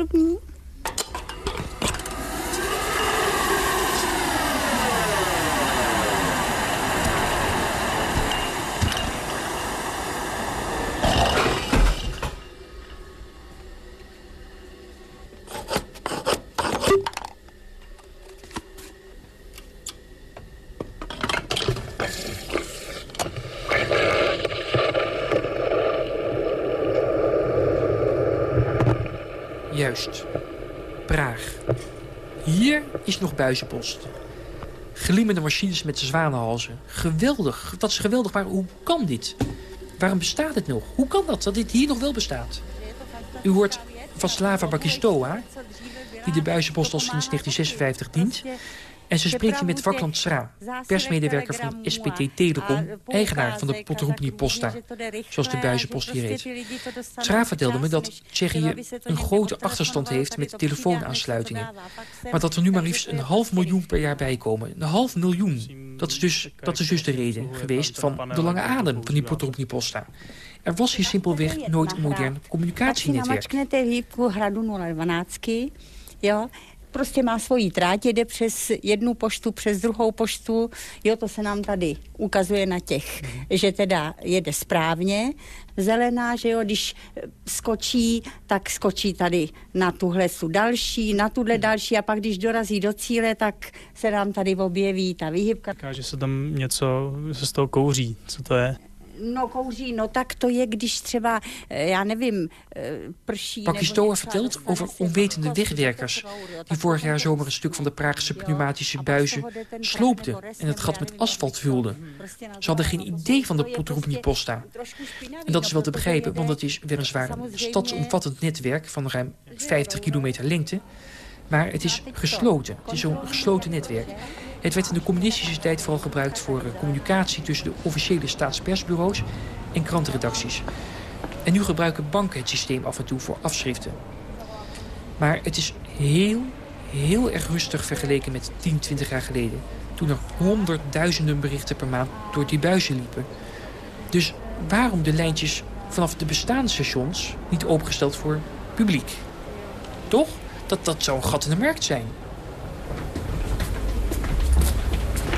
вокруг меня. Juist. Praag. Hier is nog buizenpost. Glimmende machines met zwanenhalzen. Geweldig. Dat is geweldig, maar hoe kan dit? Waarom bestaat het nog? Hoe kan dat, dat dit hier nog wel bestaat? U hoort van Slava Bakistoa, die de buizenpost al sinds 1956 dient. En ze spreekt hier met Vakland Sra, persmedewerker van SPT Telecom... eigenaar van de Potroepni Posta, zoals de buizenpost hier heet. Sra vertelde me dat Tsjechië een grote achterstand heeft met telefoonaansluitingen. Maar dat er nu maar liefst een half miljoen per jaar bijkomen. Een half miljoen. Dat is dus, dat is dus de reden geweest van de lange adem van die Potroepni Posta. Er was hier simpelweg nooit een modern communicatienetwerk. Hýbku hradu 012, jo, prostě má svoji tráť, jede přes jednu poštu, přes druhou poštu, jo, to se nám tady ukazuje na těch, že teda jede správně, zelená, že jo, když skočí, tak skočí tady na tuhle su další, na tuhle další a pak když dorazí do cíle, tak se nám tady objeví ta výhybka. Říká, že se tam něco se z toho kouří. Co to je? No kouří, no tak to je, když třeba, eh, já nevím, eh, prší... Pakistoa vertelt over onwetende wegwerkers... die vorig jaar zomer een stuk van de Praagse pneumatische buizen sloopten... en het gat met asfalt vulden. Ze hadden geen idee van de Potroepni Posta. En dat is wel te begrijpen, want het is weliswaar een stadsomvattend netwerk... van ruim 50 kilometer lengte... Maar het is gesloten. Het is zo'n gesloten netwerk. Het werd in de communistische tijd vooral gebruikt voor eh, communicatie tussen de officiële staatspersbureaus en krantenredacties. En nu gebruiken banken het systeem af en toe voor afschriften. Maar het is heel, heel erg rustig vergeleken met 10, 20 jaar geleden. Toen er honderdduizenden berichten per maand door die buizen liepen. Dus waarom de lijntjes vanaf de bestaande stations niet opengesteld voor publiek? Toch? Dat, dat zou een gat in de markt zijn.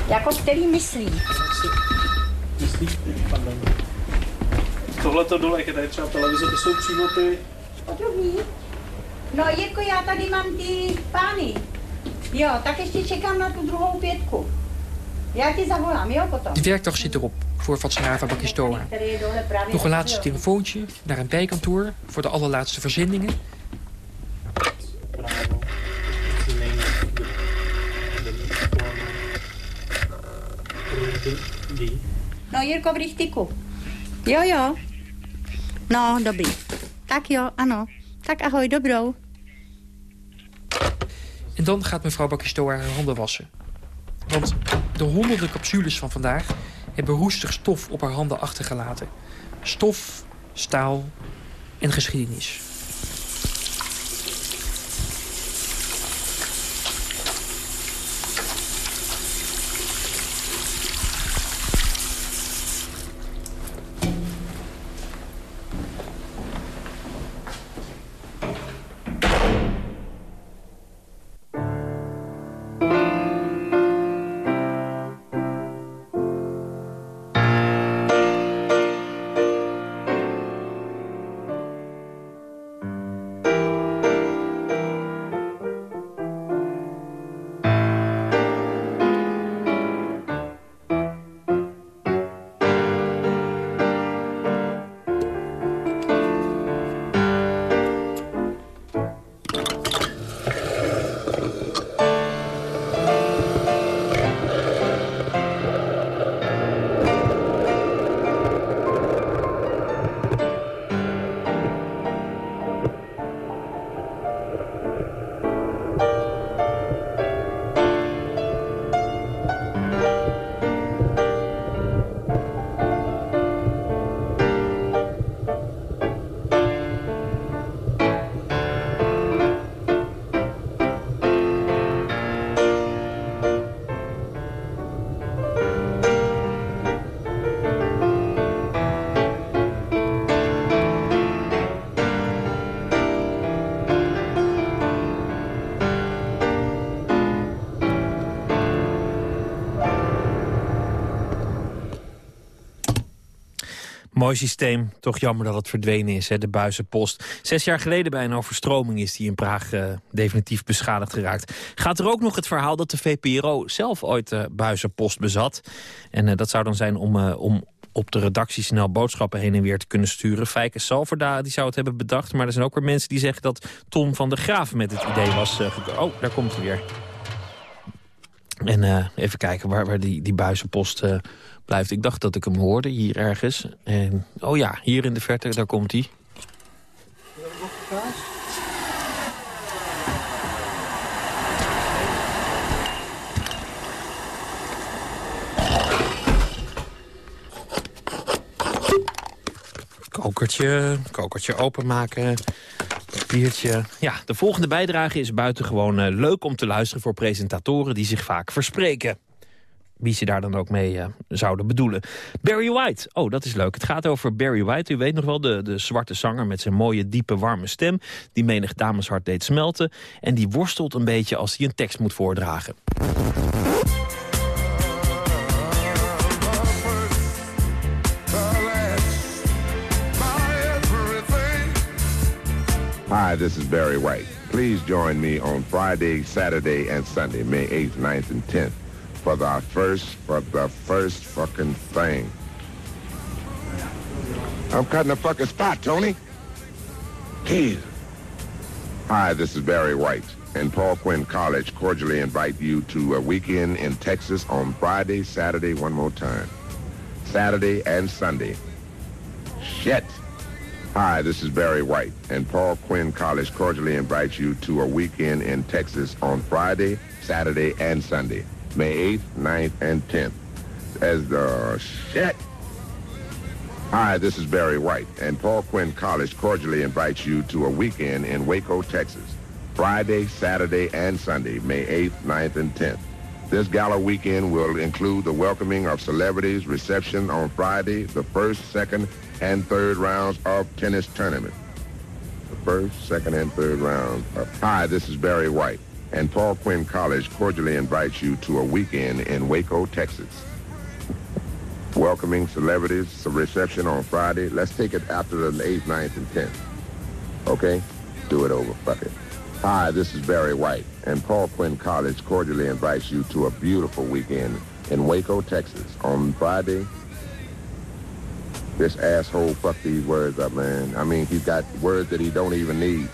Jako který myslí? Myslíš? Tohle to dole, jak je tady třeba televize, to jsou přímo ty... Potrubní? No Jirko, já tady mám ty pány. Jo, tak ještě čekám na tu druhou pětku. Já ti zavolám, jo, potom. De werkdag zit erop voor Vatsenava Bakistoa. Je dole právě Nog een laatste telefoontje naar een bijkantoor voor de allerlaatste verzendingen. No Jirko v Richtiku. Jo, jo. No, dobrý. Tak jo, ano. Tak ahoj, dobrou. En dan gaat mevrouw Bakistoa haar handen wassen. Want de honderden capsules van vandaag hebben roestig stof op haar handen achtergelaten. Stof, staal en geschiedenis. Mooi systeem. Toch jammer dat het verdwenen is, hè, de buizenpost. Zes jaar geleden bij een overstroming is die in Praag uh, definitief beschadigd geraakt. Gaat er ook nog het verhaal dat de VPRO zelf ooit uh, buizenpost bezat. En uh, dat zou dan zijn om, om op de redactie snel boodschappen heen en weer te kunnen sturen. Fijke Salverda die zou het hebben bedacht. Maar er zijn ook weer mensen die zeggen dat Tom van der Graaf met het idee was. oh, daar komt hij weer. En even kijken waar, waar die, die buizenpost blijft. Ik dacht dat ik hem hoorde hier ergens. En, oh ja, hier in de verte, daar komt hij. Kokertje, kokertje openmaken, papiertje. Ja, de volgende bijdrage is buitengewoon uh, leuk om te luisteren voor presentatoren die zich vaak verspreken wie ze daar dan ook mee uh, zouden bedoelen. Barry White, oh dat is leuk. Het gaat over Barry White, u weet nog wel, de, de zwarte zanger... met zijn mooie, diepe, warme stem, die menig dameshart deed smelten... en die worstelt een beetje als hij een tekst moet voordragen. Hi, this is Barry White. Please join me on Friday, Saturday, and Sunday, May 8th, 9th, and 10th for the first, for the first fucking thing. I'm cutting a fucking spot, Tony. Jeez. Hi, this is Barry White, and Paul Quinn College cordially invite you to a weekend in Texas on Friday, Saturday, one more time. Saturday and Sunday. Shit. Hi, this is Barry White, and Paul Quinn College cordially invites you to a weekend in Texas on Friday, Saturday, and Sunday. May 8th, 9th, and 10th. As the shit. Hi, this is Barry White, and Paul Quinn College cordially invites you to a weekend in Waco, Texas. Friday, Saturday, and Sunday, May 8th, 9th, and 10th. This gala weekend will include the welcoming of celebrities, reception on Friday, the first, second, and third rounds of tennis tournament. The first, second, and third rounds. Of... Hi, this is Barry White and Paul Quinn College cordially invites you to a weekend in Waco, Texas. Welcoming celebrities, a reception on Friday. Let's take it after the 8th, 9th, and 10th. Okay? Do it over. Fuck it. Hi, this is Barry White, and Paul Quinn College cordially invites you to a beautiful weekend in Waco, Texas on Friday. This asshole fuck these words up, man. I mean, he's got words that he don't even need.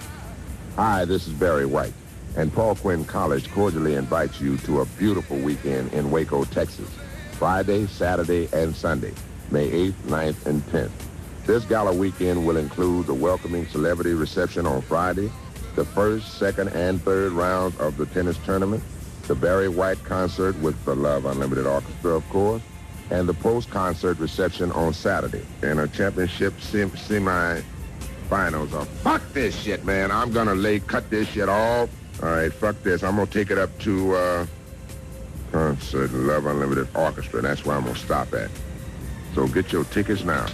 Hi, this is Barry White and Paul Quinn College cordially invites you to a beautiful weekend in Waco, Texas, Friday, Saturday, and Sunday, May 8th, 9th, and 10th. This gala weekend will include the welcoming celebrity reception on Friday, the first, second, and third rounds of the tennis tournament, the Barry White concert with the Love Unlimited Orchestra, of course, and the post-concert reception on Saturday, and a championship sem- semi-finals. Oh, fuck this shit, man. I'm gonna lay, cut this shit off all right, fuck this. I'm gonna take it up to uh, concert Love Unlimited Orchestra. That's where I'm gonna stop at. So get your tickets now.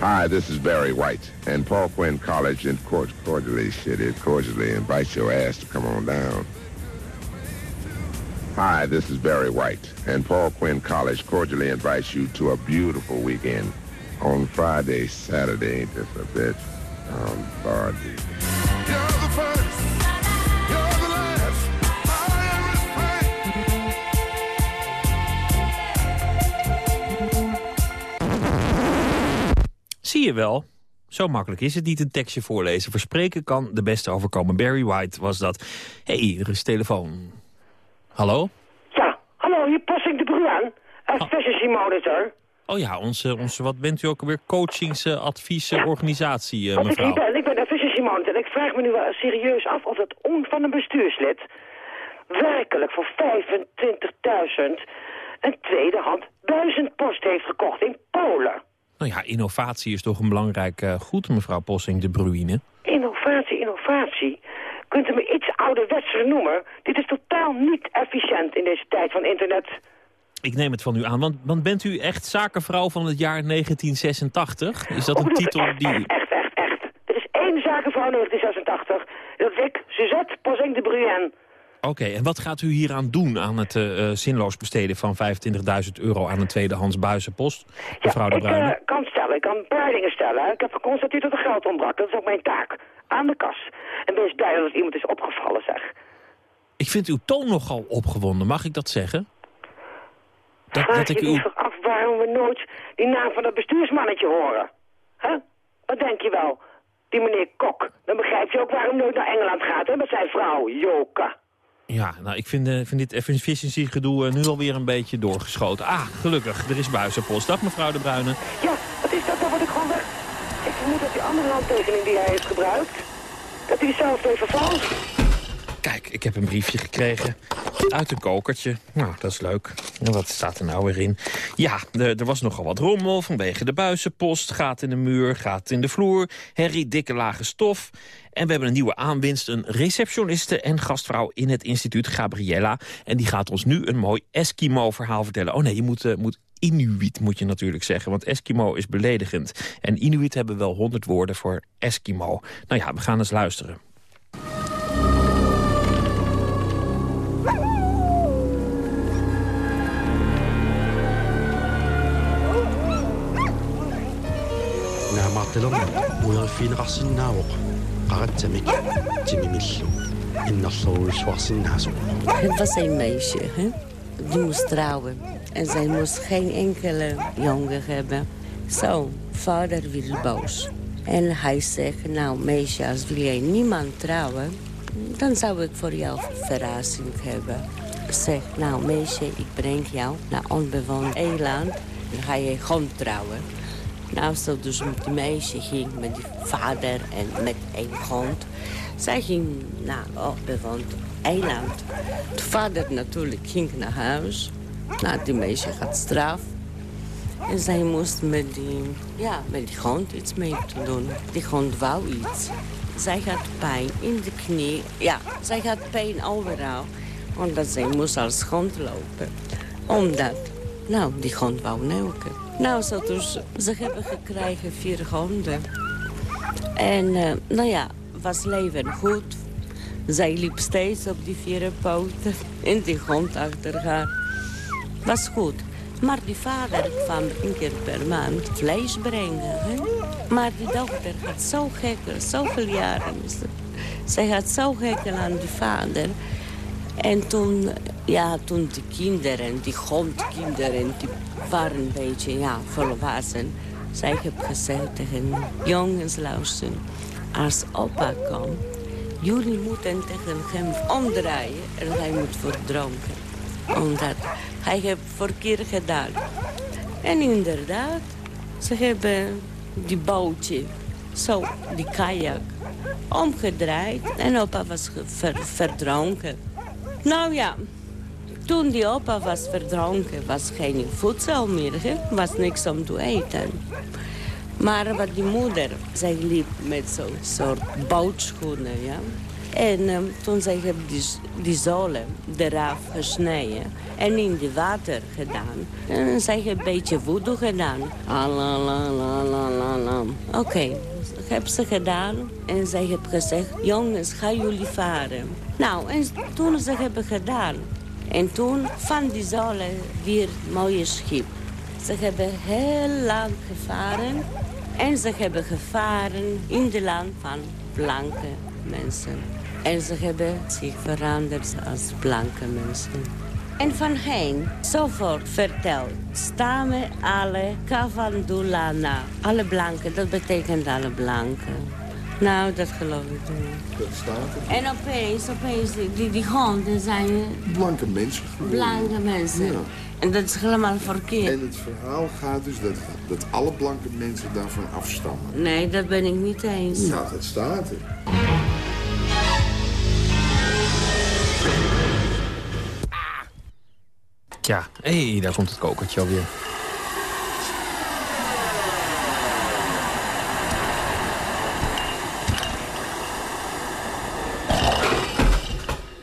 Hi, this is Barry White, and Paul Quinn College in cordially, shit, it cordially invites your ass to come on down. Hi, this is Barry White, and Paul Quinn College cordially invites you to a beautiful weekend on Friday, Saturday, just a bit, um, Lord Zie je wel. Zo makkelijk is het niet een tekstje voorlezen. Verspreken kan de beste overkomen. Barry White was dat. hey, er is telefoon. Hallo? Ja, hallo, hier Passing de Bruin. Efficiency ah. Monitor. Oh ja, onze, onze, wat bent u ook alweer? Coachingsadviesorganisatie, uh, organisatie, uh, mevrouw. Ik, ben, ik ben Efficiency Monitor en ik vraag me nu wel serieus af of het on van een bestuurslid werkelijk voor 25.000 een tweedehand duizendpost heeft gekocht in Polen. Nou ja, innovatie is toch een belangrijk uh, goed, mevrouw Possing de Bruine. Innovatie, innovatie. Kunt u me iets ouderwetser noemen? Dit is totaal niet efficiënt in deze tijd van internet. Ik neem het van u aan, want, want bent u echt zakenvrouw van het jaar 1986? Is dat een titel die... Echt, echt, echt, echt. Er is één zakenvrouw 1986. Dat is ik, Suzette Possing de Bruine. Oké, en wat gaat u hier aan doen aan het uh, zinloos besteden van 25.000 euro aan een tweedehands buizenpost? Mevrouw de Ik Bruyne. eh, kan stellen, ik kan een paar dingen stellen. Ik heb geconstateerd dat er geld ontbrak. Dat is ook mijn taak. Aan de kas. En wees blij dat iemand is opgevallen, zeg. Ik vind uw toon nogal opgewonden, mag ik dat zeggen? Dat, Vraag dat ik toch af waarom we nooit die naam van dat bestuursmannetje horen? Huh? Wat denk je wel? Die meneer Kok. Dan begrijp je ook waarom nooit naar Engeland gaat, hè? Met zijn vrouw, Joka. Ja, nou, ik vind, eh, dit efficiency gedoe eh, nu alweer een beetje doorgeschoten. Ah, gelukkig, er is buizenpost. Dag mevrouw de Bruyne. Ja, wat is dat? Dan word ik gewoon weg. Ik vermoed dat die andere handtekening die hij heeft gebruikt... dat hij zelf heeft vervalst. Kijk, ik heb een briefje gekregen uit een kokertje. Nou, dat is leuk. En wat staat er nou weer in? Ja, er, was nogal wat rommel vanwege de buizenpost. Gaat in de muur, gaat in de vloer. Herrie, dikke lage stof. En we hebben een nieuwe aanwinst, een receptioniste en gastvrouw in het instituut, Gabriella. En die gaat ons nu een mooi Eskimo-verhaal vertellen. Oh nee, je moet, eh, moet Inuit moet je natuurlijk zeggen, want Eskimo is beledigend. En Inuit hebben wel honderd woorden voor Eskimo. Nou ja, we gaan eens luisteren. наамаарталерна уериффинеқарсинаавоқ qaratsamik timimillu innerluusuarsinnaasuq Het was een meisje, hè? Die moest trouwen. En zij moest geen enkele jongen hebben. Zo, vader wil boos. En hij zegt, nou meisje, als wil jij niemand trouwen... dan zou ik voor jou een verrassing hebben. Zeg, nou meisje, ik breng jou naar onbewoond eiland. Dan ga je gewoon trouwen. Nou, zo dus met die meisje ging met die vader en met een hond. Zij ging naar onbewoond eiland. De vader natuurlijk ging naar huis. Nou, die meisje gaat straf. En zij moest met die, ja, met die hond iets mee te doen. Die hond wou iets. Zij had pijn in de knie. Ja, zij had pijn overal. Omdat zij moest als hond lopen. Omdat, nou, die hond wou neuken. Nou, zo dus, ze hebben gekregen vier honden. En, eh, nou ja, was leven goed. Zij liep steeds op die vier poten. En die hond achter haar. Was goed. Maar die vader kwam een keer per maand vlees brengen. Hè? Maar die dochter had zo gekel, zoveel jaren. Zij had zo gekel aan die vader. En toen, ja, toen de kinderen, die hondkinderen, die waren een beetje ja, volwassen. Zij heeft gezegd tegen jongens, luister, als opa komt, jullie moeten tegen hem omdraaien en hij moet verdronken. Omdat hij heeft verkeerd gedaan. En inderdaad, ze hebben die bootje, zo, die kajak, omgedraaid. En opa was verdronken. Nou ja, toen die opa was verdronken, was geen voedsel meer. Hè? Was niks om te eten. Maar wat die moeder, zij liep met zo'n soort bootschoenen, ja. En ehm, toen zij hebben die, die zolen eraf gesneden en in het water gedaan. En zij heeft een beetje voodoo gedaan. Alalalalala. Oké, hebben ze gedaan. En zij heeft gezegd, jongens, gaan jullie varen. Nou, en toen ze hebben gedaan. En toen van die zolen weer mooie schip. Ze hebben heel lang gevaren. En ze hebben gevaren in het land van blanke mensen. En ze hebben zich veranderd als blanke mensen. En van hen, zoveel verteld, stammen alle Kavandulana. Alle blanken, dat betekent alle blanken. Nou, dat geloof ik niet. Dat staat er. En opeens, opeens, die, die honden zijn Blanke mensen. blanke mensen. Ja. En dat is helemaal verkeerd. En het verhaal gaat dus dat, dat alle blanke mensen daarvan afstammen. Nee, dat ben ik niet eens. Nou, dat staat er. Ja, hé, hey, daar komt het kokertje alweer.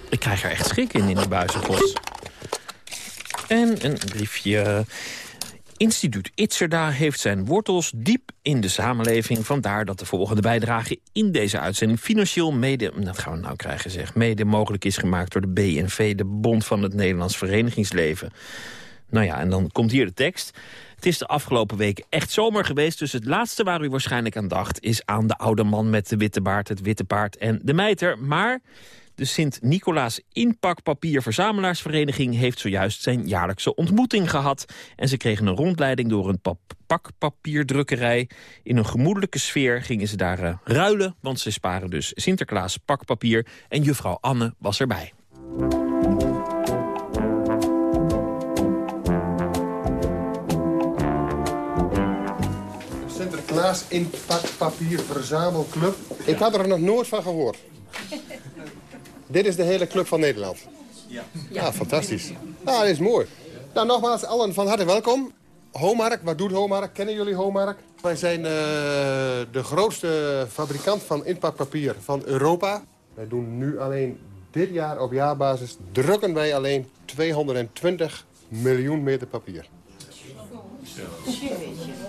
Ik krijg er echt schrik in, in die buizenpost. En een briefje. Instituut Itzerda heeft zijn wortels diep in de samenleving. Vandaar dat de volgende bijdrage in deze uitzending financieel mede... dat gaan we nou krijgen zeg, mede mogelijk is gemaakt door de BNV... de Bond van het Nederlands Verenigingsleven. Nou ja, en dan komt hier de tekst. Het is de afgelopen weken echt zomer geweest... dus het laatste waar u waarschijnlijk aan dacht... is aan de oude man met de witte baard, het witte paard en de mijter. Maar de Sint-Nicolaas Inpakpapier Verzamelaarsvereniging... heeft zojuist zijn jaarlijkse ontmoeting gehad. En ze kregen een rondleiding door een pakpapierdrukkerij. In een gemoedelijke sfeer gingen ze daar uh, ruilen... want ze sparen dus Sinterklaas pakpapier. En juffrouw Anne was erbij. Sinterklaas Inpakpapier Verzamelclub. Ik had er nog nooit van gehoord. Dit is de hele club van Nederland. Ja. Ja, fantastisch. Ja, dat is mooi. Nou, nogmaals, allen van harte welkom. Homark, wat doet Homark? Kennen jullie Homark? Wij zijn uh, de grootste fabrikant van inpakpapier van Europa. Wij doen nu alleen dit jaar op jaarbasis... drukken wij alleen 220 miljoen meter papier.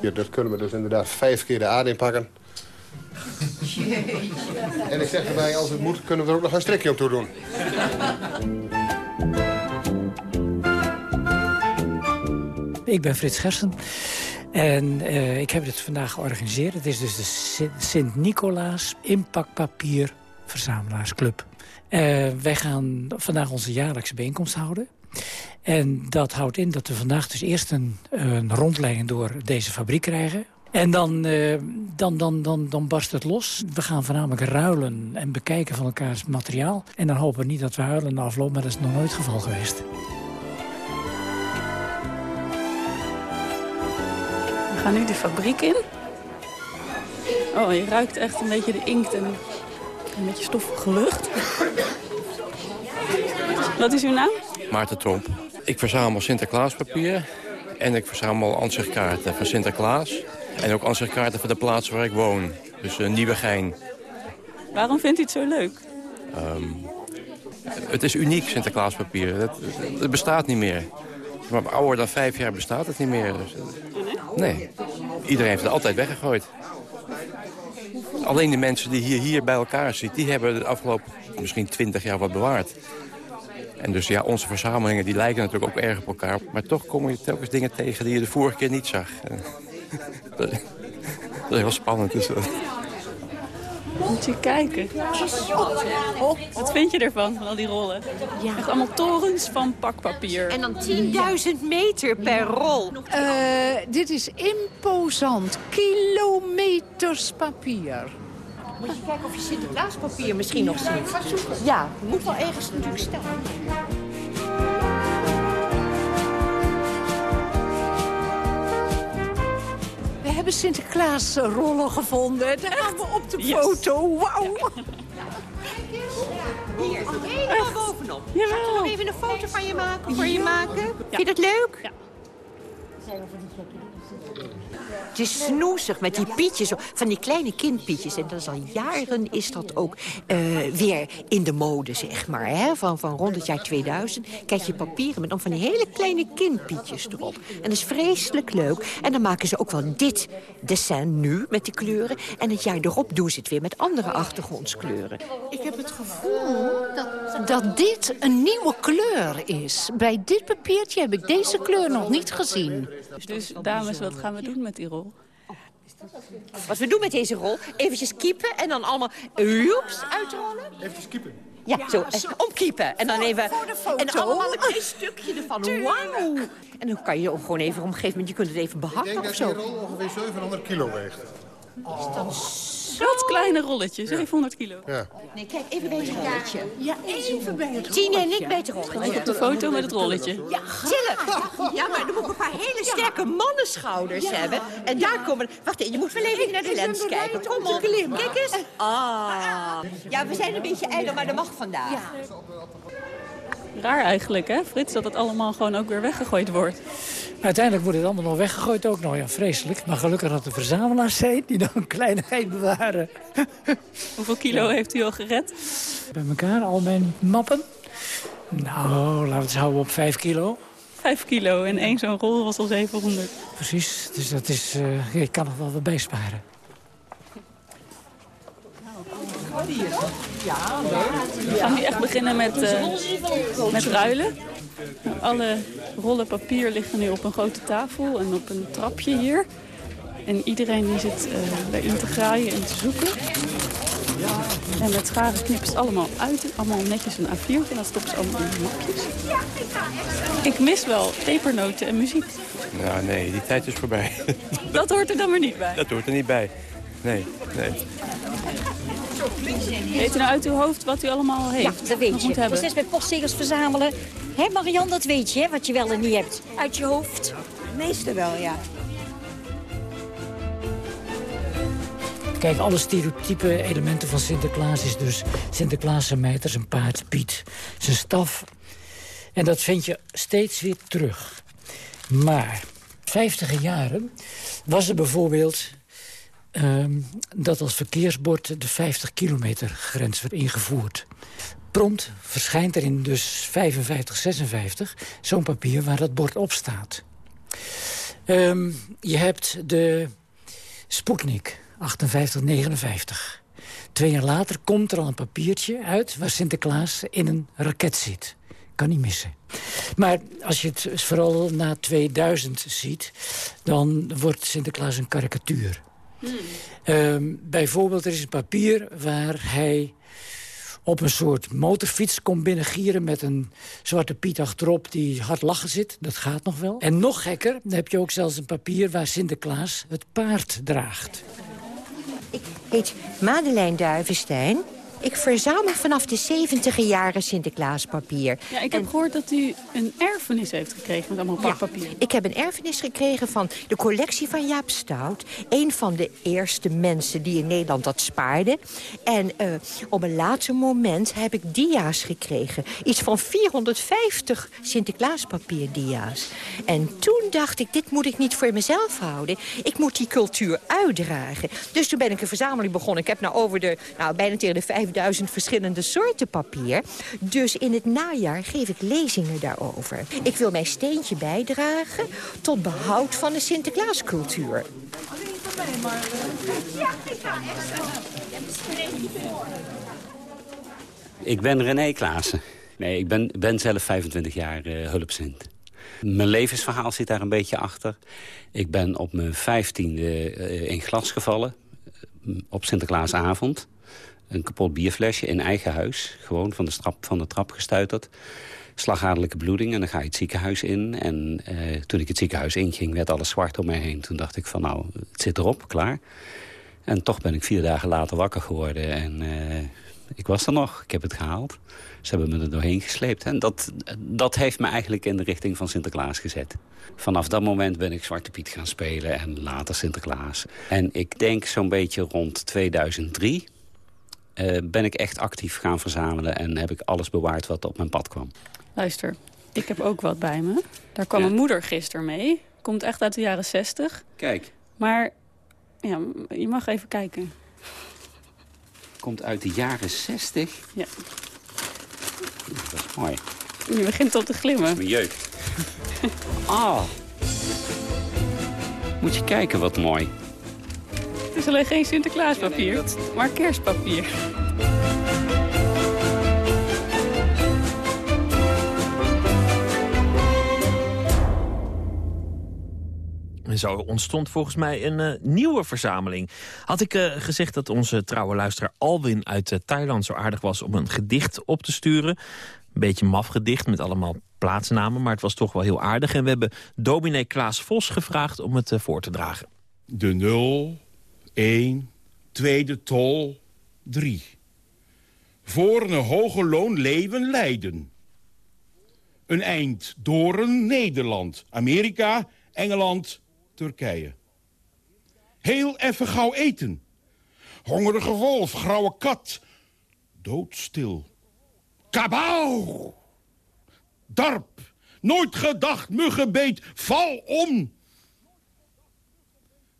Ja, dat kunnen we dus inderdaad vijf keer de aarde inpakken. En ik zeg erbij, als het moet, kunnen we er ook nog een strikje op toe doen. Ik ben Frits Gersen en uh, ik heb dit vandaag georganiseerd. Het is dus de Sint-Nicolaas Inpakpapier Verzamelaarsclub. Uh, wij gaan vandaag onze jaarlijkse bijeenkomst houden. En dat houdt in dat we vandaag dus eerst een, een rondleiding door deze fabriek krijgen. En dan, uh, dan, dan, dan, dan barst het los. We gaan voornamelijk ruilen en bekijken van elkaars materiaal. En dan hopen we niet dat we huilen na afloop, maar dat is nog nooit het geval geweest. We gaan nu de fabriek in. Oh, je ruikt echt een beetje de inkt en een beetje stoffige lucht. Wat is uw naam? Maarten Tromp. Ik verzamel Sinterklaaspapier en ik verzamel ansichtkaarten van Sinterklaas. En ook ansichtkaarten van de plaats waar ik woon. Dus uh, Nieuwegein. Waarom vindt u het zo leuk? Um, het is uniek, Sinterklaaspapier. Het, het bestaat niet meer. Maar ouder dan vijf jaar bestaat het niet meer. Dus, nee. Iedereen heeft het altijd weggegooid. Alleen de mensen die hier, hier bij elkaar zitten... die hebben de afgelopen misschien twintig jaar wat bewaard. En dus ja, onze verzamelingen die lijken natuurlijk ook erg op elkaar. Maar toch kom je telkens dingen tegen die je de vorige keer niet zag. Dat, is heel spannend. Dus, Moet je kijken. Oh, wat vind je ervan, van al die rollen? Ja. Echt allemaal torens van pakpapier. En dan 10.000 meter per rol. Uh, dit is imposant. Kilometers papier. Moet je kijken of je Sinterklaaspapier misschien nog ziet. Ja, moet wel ergens natuurlijk staan. We hebben Sinterklaasrollen gevonden. Daar gaan we op de foto. Wauw. Hier, helemaal bovenop. Zal ik nog even een foto van je maken, voor je maken? Vind je dat leuk? Ja. Het is snoezig met die pietjes, van die kleine kindpietjes. En dat is al jaren is dat ook uh, weer in de mode, zeg maar. Hè? Van, van rond het jaar 2000 krijg je papieren met dan van die hele kleine kindpietjes erop. En dat is vreselijk leuk. En dan maken ze ook wel dit dessin nu met die kleuren. En het jaar erop doen ze het weer met andere achtergrondskleuren. Ik heb het gevoel dat, dat dit een nieuwe kleur is. Bij dit papiertje heb ik deze kleur nog niet gezien. Dus dames, wat gaan we doen met die rol? Wat we doen met deze rol, eventjes kiepen en dan allemaal joeps uitrollen. Eventjes kiepen. Ja, zo, eh, omkiepen. En dan even... En allemaal een klein stukje ervan. Wauw. En dan kan je ook gewoon even op een gegeven moment... je kunt het even behakken of zo. Ik denk dat die rol ongeveer 700 kilo weegt. Dat kleine rolletje, 700 kilo. Ja. Nee, kijk, even bij het rolletje. Ja, even bij het rolletje. Tine en ik bij het rolletje. Op de foto met het rolletje. Ja, tillen. Ja, maar dan moet ik een paar hele sterke mannenschouders hebben. En daar komen... Wacht even, je moet wel even naar de lens kijken. Kom op, kijk eens. Ah. Ja, we zijn een beetje ijdel, maar dat mag vandaag. Raar eigenlijk, hè, Frits, dat het allemaal gewoon ook weer weggegooid wordt. Uiteindelijk wordt het allemaal nog weggegooid ook nog. Ja, vreselijk. Maar gelukkig dat de verzamelaars zijn die dan een kleinigheid bewaren. Hoeveel kilo heeft u al gered? Bij elkaar, al mijn mappen. Nou, laten we het houden op 5 kilo. vijf kilo en één zo'n rol was al 700. Precies, dus dat is, uh, je kan nog wel wat bijsparen. We gaan nu echt beginnen met, uh, met ruilen. Alle rollen papier liggen nu op een grote tafel en op een trapje hier. En iedereen die zit uh, erin te graaien en te zoeken. En met scharen knippen ze allemaal uit. Allemaal netjes een A4'tje en dat stoppen ze allemaal in de mapjes. Ik mis wel pepernoten en muziek. Nou nee, die tijd is voorbij. Dat hoort er dan maar niet bij? Dat hoort er niet bij. Nee, nee. Weet u nou uit uw hoofd wat u allemaal heeft? Ja, dat weet je. Proces met postzegels verzamelen. Hé Marian, dat weet je, wat je wel en niet hebt. Uit je hoofd. Meeste wel, ja. Kijk, alle stereotype elementen van Sinterklaas is dus... Sinterklaas zijn mijter, zijn paard, Piet, zijn staf. En dat vind je steeds weer terug. Maar, vijftige jaren was er bijvoorbeeld... Um, dat als verkeersbord de 50 kilometer grens werd ingevoerd. Prompt verschijnt er in dus 55, 56 zo'n papier waar dat bord op staat. Um, je hebt de Sputnik, 58, 59. Twee jaar later komt er al een papiertje uit... waar Sinterklaas in een raket zit. Kan niet missen. Maar als je het vooral na 2000 ziet... dan wordt Sinterklaas een karikatuur. Um, bijvoorbeeld, er is een papier waar hij op een soort motorfiets komt binnengieren... met een zwarte piet achterop die hard lachen zit. Dat gaat nog wel. En nog gekker, dan heb je ook zelfs een papier... waar Sinterklaas het paard draagt. Ik heet Madeleine Duivenstein. Ik verzamel vanaf de 70 jaren Sinterklaaspapier. Ja, ik heb gehoord dat u een erfenis heeft gekregen met allemaal pakpapier. ik heb een erfenis gekregen van de collectie van Jaap Stout. Een van de eerste mensen die in Nederland dat spaarde. En uh, op een laatste moment heb ik dia's gekregen. Iets van 450 Sinterklaaspapierdia's. En toen dacht ik, dit moet ik niet voor mezelf houden. Ik moet die cultuur uitdragen. Dus toen ben ik een verzameling begonnen. Ik heb nou over de, nou, bijna tegen de 5000 verschillende soorten papier. Dus in het najaar geef ik lezingen daarover. Ik wil mijn steentje bijdragen tot behoud van de Sinterklaascultuur. Ik ben René Klaassen. Nee, ik ben, ben zelf 25 jaar uh, hulpzint. Mijn levensverhaal zit daar een beetje achter. Ik ben op mijn vijftiende uh, in glas gevallen. Op Sinterklaasavond. Een kapot bierflesje in eigen huis. Gewoon van de, strap, van de trap gestuiterd. Slagadelijke bloeding en dan ga je het ziekenhuis in. En uh, toen ik het ziekenhuis inging werd alles zwart om mij heen. Toen dacht ik van nou, het zit erop, klaar. En toch ben ik vier dagen later wakker geworden. En uh, ik was er nog, ik heb het gehaald. Ze hebben me er doorheen gesleept. En dat, dat heeft me eigenlijk in de richting van Sinterklaas gezet. Vanaf dat moment ben ik Zwarte Piet gaan spelen en later Sinterklaas. En ik denk zo'n beetje rond 2003 uh, ben ik echt actief gaan verzamelen... en heb ik alles bewaard wat op mijn pad kwam. Luister, ik heb ook wat bij me. Daar kwam ja. mijn moeder gisteren mee. Komt echt uit de jaren 60. Kijk. Maar ja, je mag even kijken. Komt uit de jaren 60? Ja. Dat is mooi. Je begint al te glimmen. Dat is mijn jeugd. Ah. Moet je kijken wat mooi. Het is alleen geen Sinterklaaspapier, ja, nee, dat... maar kerstpapier. En zo ontstond volgens mij een uh, nieuwe verzameling. Had ik uh, gezegd dat onze trouwe luisteraar Alwin uit uh, Thailand zo aardig was om een gedicht op te sturen. Een beetje maf gedicht met allemaal plaatsnamen, maar het was toch wel heel aardig. En we hebben dominee Klaas Vos gevraagd om het voor te dragen. De nul, 1, tweede tol, 3. Voor een hoge loon leven Leiden. Een eind Doren, Nederland. Amerika, Engeland, Turkije. Heel even gauw eten. Hongerige wolf, grauwe kat. Doodstil. Kabouw! Darp. Nooit gedacht, muggenbeet, val om.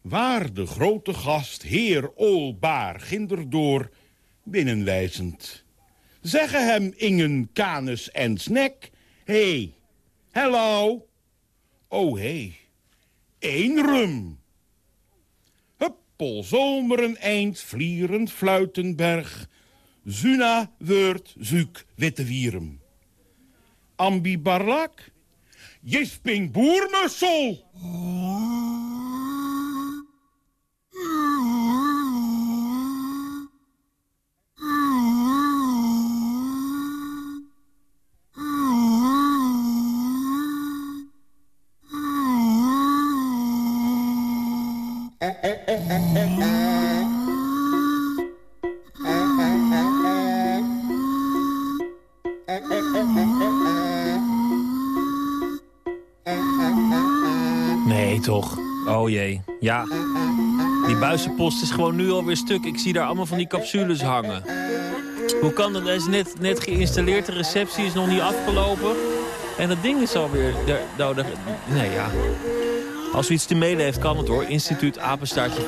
Waar de grote gast, heer Olbaar, ginderdoor, binnenwijzend. Zeggen hem Ingen, Canis en Snek, hey, hello, oh hé, één rum. Huppel, zomeren eind, vlierend fluitenberg. Zuna, Wurt, Zuk, Witte Wierum. Ambibarlak, Jisping Boermussel. Ja. Die buizenpost is gewoon nu alweer stuk. Ik zie daar allemaal van die capsules hangen. Hoe kan dat? Hij is net, net geïnstalleerd. De receptie is nog niet afgelopen. En dat ding is alweer... daar- Nou, nee, ja. Als u iets te mailen heeft, kan het hoor. Instituut apenstaartje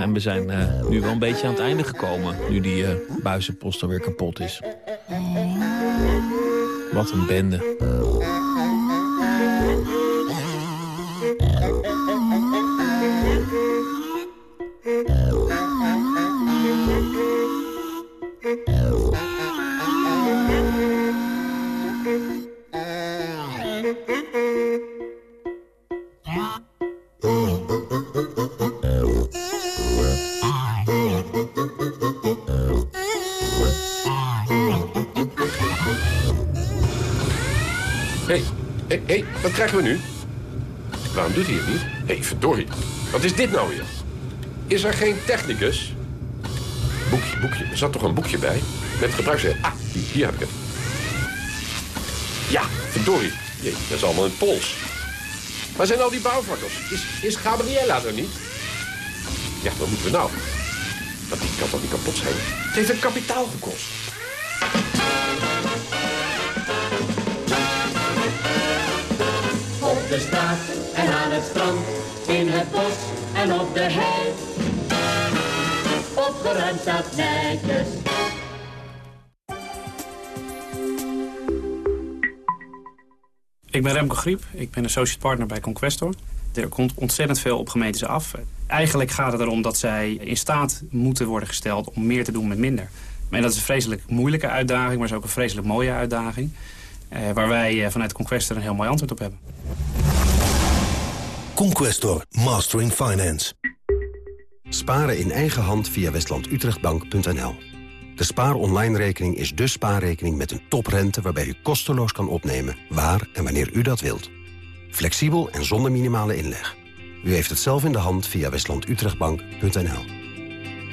En we zijn eh, nu wel een beetje aan het einde gekomen. Nu die eh, buizenpost alweer kapot is. Wat een bende. Doet het niet? Hey, verdorie. Wat is dit nou weer? Is er geen technicus? Boekje, boekje. Er zat toch een boekje bij? Met gebruiksregels. Ah, hier, heb ik het. Ja, verdorie. Jee, dat is allemaal in het Pools. Waar zijn al die bouwvakkers? Is, is Gabriella er niet? Ja, wat moeten we nou? Dat die kan toch kapot zijn? Het heeft een kapitaal gekost. De straat en aan het strand, in het bos en op de hei. Opgeruimd staat. Ik ben Remco Griep, ik ben associate partner bij Conquestor. Er komt ontzettend veel op gemeentes af. Eigenlijk gaat het erom dat zij in staat moeten worden gesteld om meer te doen met minder. En dat is een vreselijk moeilijke uitdaging, maar is ook een vreselijk mooie uitdaging. Eh, waar wij eh, vanuit Conquestor een heel mooi antwoord op hebben. Conquestor, Mastering Finance. Sparen in eigen hand via westlandutrechtbank.nl. De spaar online rekening is de spaarrekening met een toprente... waarbij u kosteloos kan opnemen waar en wanneer u dat wilt. Flexibel en zonder minimale inleg. U heeft het zelf in de hand via westlandutrechtbank.nl.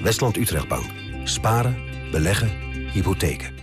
Westland Utrechtbank. Sparen, beleggen, hypotheken.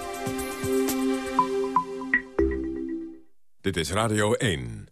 Dit is Radio 1.